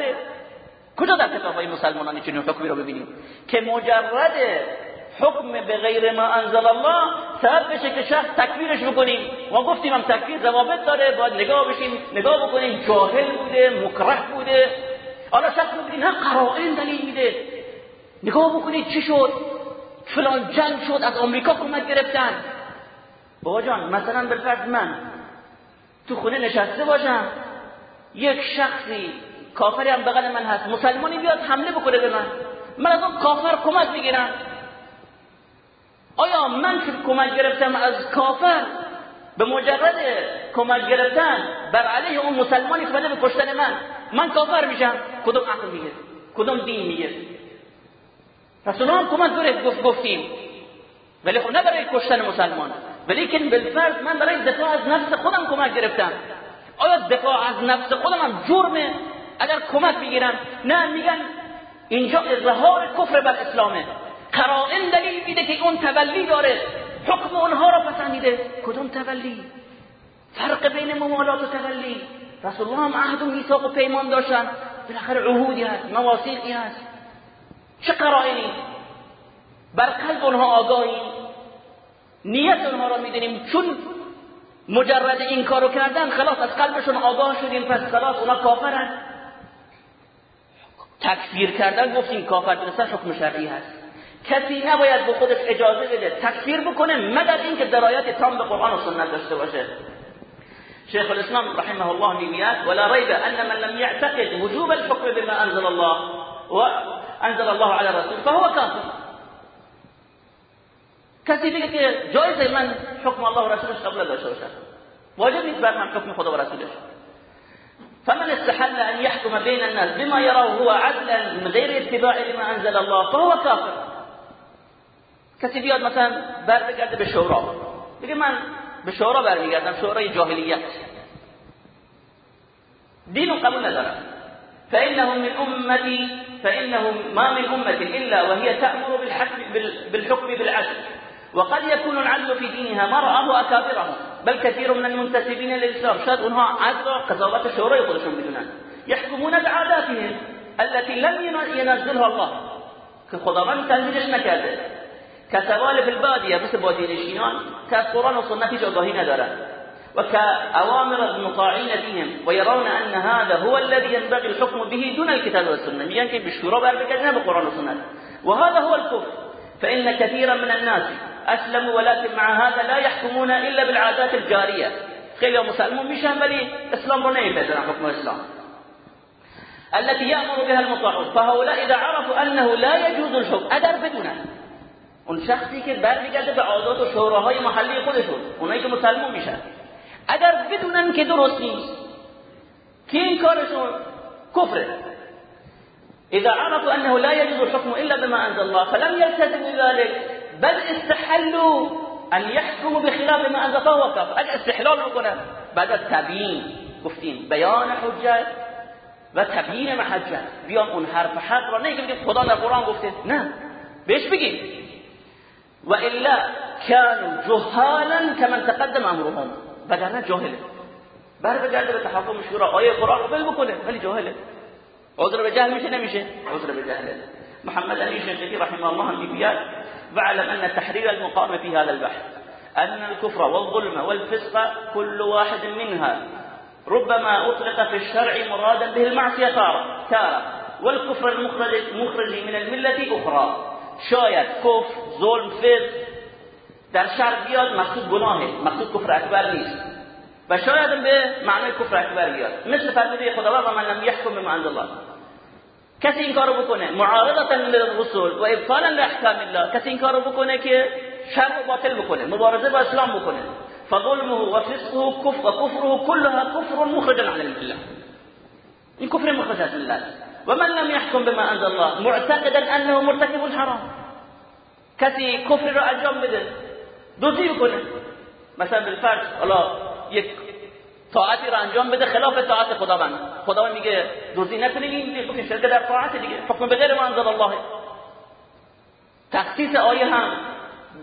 کجا در کتاب های مسلمانان چنین حکمی رو ببینیم که مجرد حکم به غیر ما انزل الله سبب بشه که شخص تکفیرش بکنیم ما گفتیم هم تکفیر ضوابط داره، باید نگاه بشیم، نگاه بکنیم. جاهل بوده، مکره بوده. حالا شخص ببینید نه قرائن دلیل میده. نگاه بکنید چی شد؟ فلان جنگ شد، از آمریکا کمک گرفتن. بابا جان، مثلا بالفرض من تو خونه نشسته باشم، یک شخصی کافری هم بغل من هست. مسلمانی بیاد حمله بکنه به من. من از اون کافر کمک بگیرم آیا من که کمک گرفتم از کافر؟ به مجرد کمک گرفتن بر علیه اون مسلمانی که به کشتن من من کافر میشم؟ کدوم عقل میگه کدوم دین میگه رسول هم کمک داره گفت، گفتیم. ولی خب نه برای کشتن مسلمان. ولیکن بالفرض من برای دفاع از نفس خودم کمک گرفتم. آیا دفاع از نفس خودم هم جرمه؟ اگر کمک بگیرم نه میگن اینجا اظهار کفر بر اسلامه. قرائن دلیل میده که اون تولی داره. حکم اونها را پسندیده. کدوم تولی؟ فرق بین ممالات و تولی. رسول الله هم عهد و میثاق و پیمان داشتن. بالاخره عهودی هست، مواثیقی هست. چه قرائنی؟ بر قلب اونها آگاهی. نیت اونها را میدونیم. چون مجرد این کارو کردن، خلاص از قلبشون آگاه شدیم، پس خلاص اونا کافرن. تکفیر کردن گفتیم کافر دونستن حکم شرعی هست. کسی نباید به خودش اجازه بده تکفیر بکنه مگر اینکه درایت تام به قرآن و سنت داشته باشه. شیخ الاسلام رحمه الله میگوید، ولا ریب ان من لم يعتقد وجوب الحكم بما انزل الله وانزل الله على الرسول فهو كافر کسی دیگه که جایزه من حکم الله و رسولش قبل داشته باشم واجب نیست بر من حکم خدا و رسولش. فمن استحل ان يحكم بين الناس بما يراه هو عدلا من غير اتباع لما انزل الله فهو كافر. کسی بیاد مثلا بر به شورا. بگه من به شورا برمیگردم شورای جاهلیت. دین قبول ندارم. فإنهم من أمتي فإنهم ما من أمة إلا وهي تأمر بالحكم, بالحكم بالعدل. وقد يكون العدل في دينها ما رآه أكابرهم، بل كثير من المنتسبين للإسلام شاد أنها عدل قضاوات الشورى يقولون بدونان يحكمون بعاداتهم التي لم ينزلها الله. كخضران تنزلش نكاده كسوال البادية مثل بادية نشینان که از قرآن و سنتی آگاهی ندارن. و المطاعين فيهم، ويرون أن هذا هو الذي ينبغي الحكم به دون الكتاب والسنة. میگن که به شورا بربگردن به وهذا هو الكفر. فإن كثيرا من الناس أسلموا ولكن مع هذا لا يحكمون إلا بالعادات الجارية. خیلی مسلمون میشن ولی اسلام رو نمیپذیرن حکم اسلام. التي يأمر بها المطاعون. فهؤلاء إذا عرفوا أنه لا يجوز الحكم اگر بدونن. اون شخصی که برمیگرده به عادات و شوراهای محلی خودشون، اونایی که مسلمون میشن. اگر بدونن که درست نیست، که این کارشون کفره. اذا عرفوا انه لا يجوز الحكم الا بما انزل الله، فلم يلتزموا ذلك، بل استحلوا ان يحكموا بخلاف ما انزل فهو كفر اگر استحلال بکنن بعد از تبیین گفتیم، بیان حجت و تبیین محجت. بیان اون حرف حق را نه که خدا در قرآن گفته. نه. بهش بگیم. و الا كانوا جهالا كمن تقدم امرهم. وگرنه جاهله. بر بگرده به تحکم شورا. آیه قرآن قبل بکنه، ولی جاهله. عذر به جهل میشه نمیشه عذر به جهل محمد علی شیخی رحمه الله هم میگوید واعلم ان تحرير المقام في هذا البحث. ان الكفر والظلم والفسق كل واحد منها. ربما اطلق في الشرع مرادا به المعصيه تاره تاره والكفر المخرج من المله اخرى شاید کفر، ظلم، فسق. در شرع بیاد مقصود گناهه. مقصود کفر اکبر نیست. و شاید به معنی کفر اکبر بیاد. مثل فرموده خداوند و من لم یحکم بما انزل الله. کسی این کارو بکنه معارضتا للرسول و ابطالا لاحکام الله کسی این کارو بکنه که شرع باطل بکنه مبارزه با اسلام بکنه فظلمه و فسقه کفر کفره كلها کفر مخرج عن المله این کفر مخرج از ملت و من لم يحكم بما انزل الله معتقدا انه مرتكب الحرام۔ کسی کفر رو انجام بده دوزی بکنه مثلا بالفرض، حالا یک طاعتی رو انجام بده، خلاف طاعت خداوند خداوند میگه دوزی نکنید این دیگه بکن شرکت در طاعت دیگه. حکم به غیر ما انزل الله. تخصیص آیه هم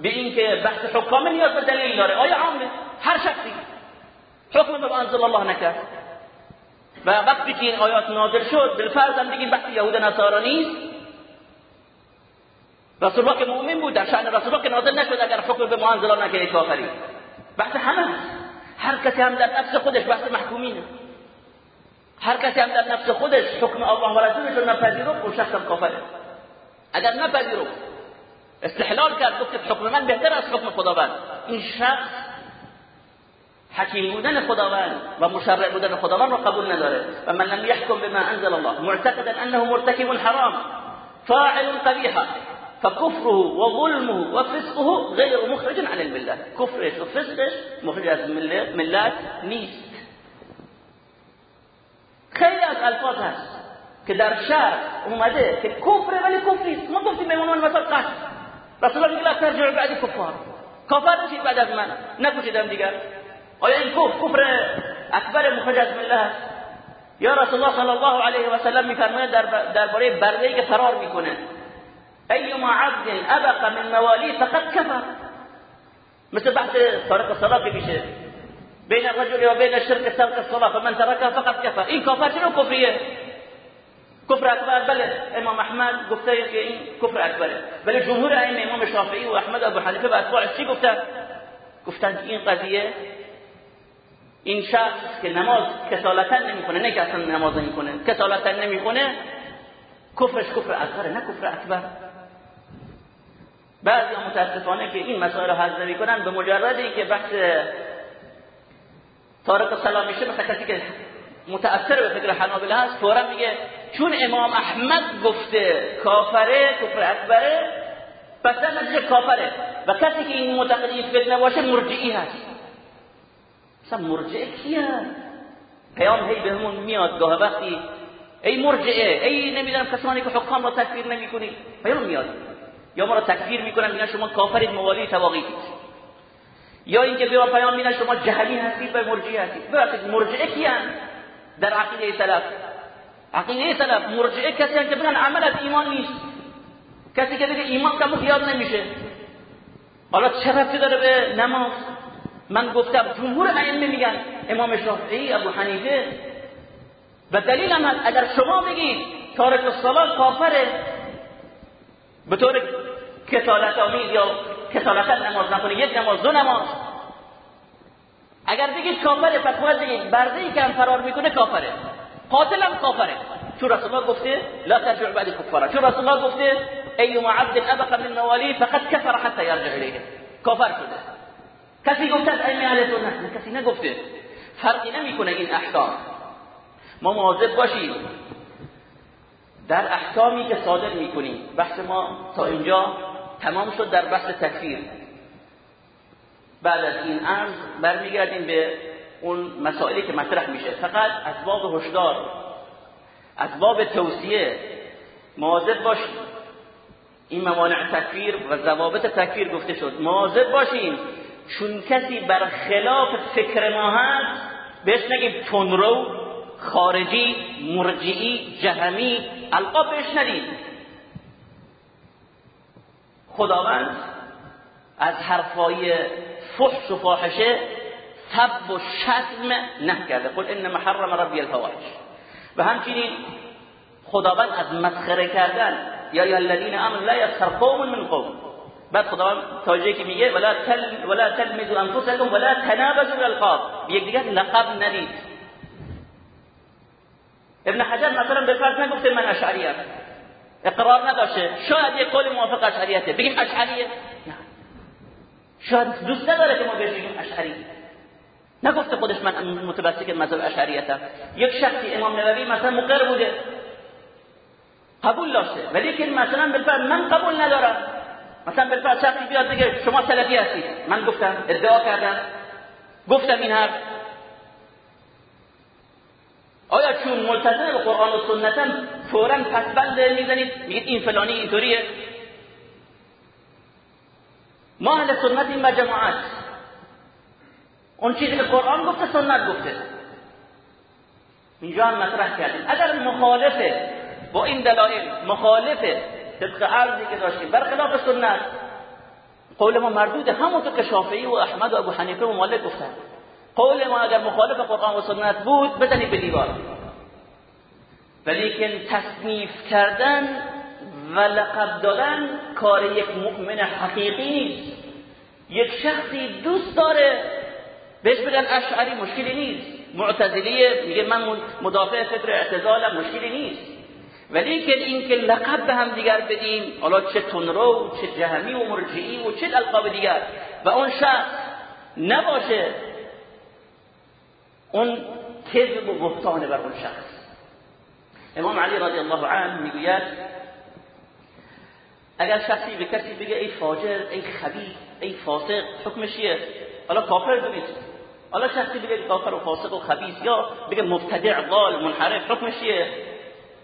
به این که بحث حکام نیاز به دلیل داره. آیه عامه هر شخصی. حکم به انزل الله نکرد. و وقتی که این آیات نازل شد بالفرض هم بگیم بحث یهود نصارا نیست. رسول الله که مؤمن بود، در شأن رسول الله که نازل نشد، اگر حکم به منزل الله نکرد کافری. بحث همه هر کسی هم در نفس خودش، بحث محکومینه هر کسی هم در نفس خودش، حکم الله و رسولش رو نپذیرفت اون شخص هم کافره اگر نپذیرفت استحلال کرد گفت حکم من بهتر از حکم خداوند۔ این شخص حکیم بودن خداوند و مشرع بودن خداوند رو قبول نداره۔ و من لم يحكم بما انزل الله، معتقدا انه مرتكب الحرام فاعل قبيحا فكفره وظلمه وفسقه غير مخرج عن المله كفرش وفسقش مخرج از ملت نیست. خیلی از الفاظ هست که در شرع اومده که کفر ولی کفری ما گفتیم به عنوان مثلا قتل رسول الله میگه لا ترجعوا بعد کفار. کافر نشید بعد از من. نکشیدم دیگر. آیا این کفر کفر اکبر مخرج از مله یا رسول الله صلی الله علیه و سلم میفرماید در درباره برده که فرار میکنه. ایما عبد ابق من موالی فقط کفر مثل بحث طارق الصلاه که میشه بین الرجل و بین الشرك ترك الصلاه فمن تركها فقط کفر این کافر چنو کفریه کفر اکبر بله امام احمد گفته که این کفر اکبره ولی جمهور ائمه امام شافعی و احمد ابو حنیفه و اتباعش چی گفتن گفتن این قضیه این شخص که نماز کسالتا نمیکنه نه که اصلا نماز نمیکنه کسالتا نمیکنه کفرش کفر اصغر نه کفر اکبر بعضی متاسفانه که این مسائل رو حذف نمیکنن، به مجرد که بحث طارق سلام میشه مثلا کسی که متأثر به فکر حنابله هست، فوراً میگه چون امام احمد گفته کافره، کفر اکبره، پس در کافره. و کسی که این معتقد فکر نباشه مرجعی هست. مثلا مرجعه کیه؟ پیام هی بهمون میاد، گاه وقتی ای مرجعه، ای نمیدونم کسانی که حکام را تکفیر نمیکنی، پیام میاد. یا ما را تکفیر میکنن، میگن شما کافرید موالی تواقیتید یا اینکه بیا پیام میدن، شما جهلی هستید و مرجعه هستید. ببخشید، مرجعه کیان در عقیده سلف. عقیده سلف، مرجعه کسی که بگن عمل از ایمان نیست. کسی که بگه ایمان کمو زیاد نمیشه. حالا چه رفتی داره به نماز؟ من گفتم، جمهور ائمه میگن، امام شافعی، ابو حنیفه. و دلیل هم اگر شما بگید تارک الصلاه کافره به طور کسالت آمیز یا کسالتا نماز، نکنه یک نماز، دو نماز. اگر بگید کافره، پس باید بگید برده ای که هم فرار میکنه کافره. قاتل هم کافره. چون رسول الله گفته، لا ترجع بعد کفاره چون رسول الله گفته ایما عبد ابق من موالی فقط کفر حتی یرجع الیه. کافر شده. کسی گفته از علم اهل سنت کسی نگفته. فرقی نمیکنه این احکام. ما مواظب باشیم. در احکامی که صادر میکنیم. بحث ما تا اینجا تمام شد در بحث تکفیر. بعد از این امر برمیگردیم به اون مسائلی که مطرح میشه. فقط از باب هشدار از باب توصیه مواظب باشیم. این موانع تکفیر و ضوابط تکفیر گفته شد. مواظب باشیم. چون کسی بر خلاف فکر ما هست، بهش نگیم تنرو خارجی، مرجعی، جهمی القاب بهش خداوند از حرفای فحش و فاحشه سب و شتم نه کرده. قل انما حرم ربی الفواحش. و همچنین خداوند از مسخره کردن، یا یا الذین امنوا لا یسخر قوم من قوم. بعد خداوند تاجه که میگه ولا تل ولا تلمزوا انفسكم ولا تنابزوا بالالقاب یک دیگه لقب ندید. ابن حجر مثلا به فرض نگفته من اشعری ام اقرار نداشته شاید یک قول موافق اشعریته. بگیم اشعریه؟ نه. شاید دوست نداره که ما بگیم اشعری. نگفته خودش من متبسک مذهب اشعریتم یک شخصی امام نووی مثلا مقر بوده. قبول داشته. ولی که مثلا بالفعل من قبول ندارم. مثلا بالفعل شخصی بیاد بگه شما سلفی هستید. من گفتم، ادعا کردم. گفتم این حرف. آیا چون ملتزم به قرآن و سنتم فوراً پسبند میزنید؟ میگید این فلانی اینطوریه. ما اهل سنتیم و جماعت اون چیزی که قرآن گفته، سنت گفته. اینجا هم مطرح کردیم. اگر مخالفه با این دلایل مخالفه طبق عرضی که داشتیم، برخلاف سنت، قول ما مردوده همونطور که شافعی و احمد و ابو حنیفه و مالک گفتن. قول ما اگر مخالف قرآن و سنت بود بزنید به دیوار. ولیکن تصنیف کردن و لقب دادن کار یک مؤمن حقیقی نیست. یک شخصی دوست داره، بهش بگن اشعری مشکلی نیست. معتزلیه، میگه من مدافع فکر اعتزالم، مشکلی نیست. ولی که این که لقب به هم دیگر بدیم، حالا چه تنرو چه جهمی و مرجعی و چه القاب دیگر. و اون شخص نباشه اون کذب و بهتان بر اون شخص. امام علی رضی الله عنه میگوید، اگر شخصی به کسی بگه، ای فاجر، ای خبیث ای فاسق حکمش چیه؟ حالا کافر دونید حالا شخصی بگه کافر و فاسق و خبیث یا بگه مبتدع، ضال، منحرف حکمش چیه؟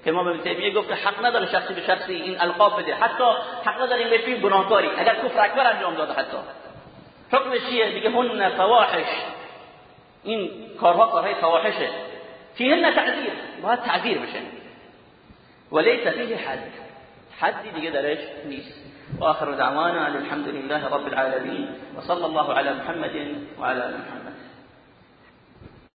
که ما به تیمیه گفت حق نداره شخصی به شخصی این القاب بده. حتی حق نداره این بهش گناهکاری. اگر کفر اکبر انجام داده حتی. حکمش چیه؟ میگه هن فواحش. این کارها کارهای فواحشه. فیهن تعذیر. باید تعذیر بشن ولیس فيه حد. حدی دیگه درش نیست. واخر دعوانا الحمد لله رب العالمين وصلى الله على محمد وعلى ال محمد.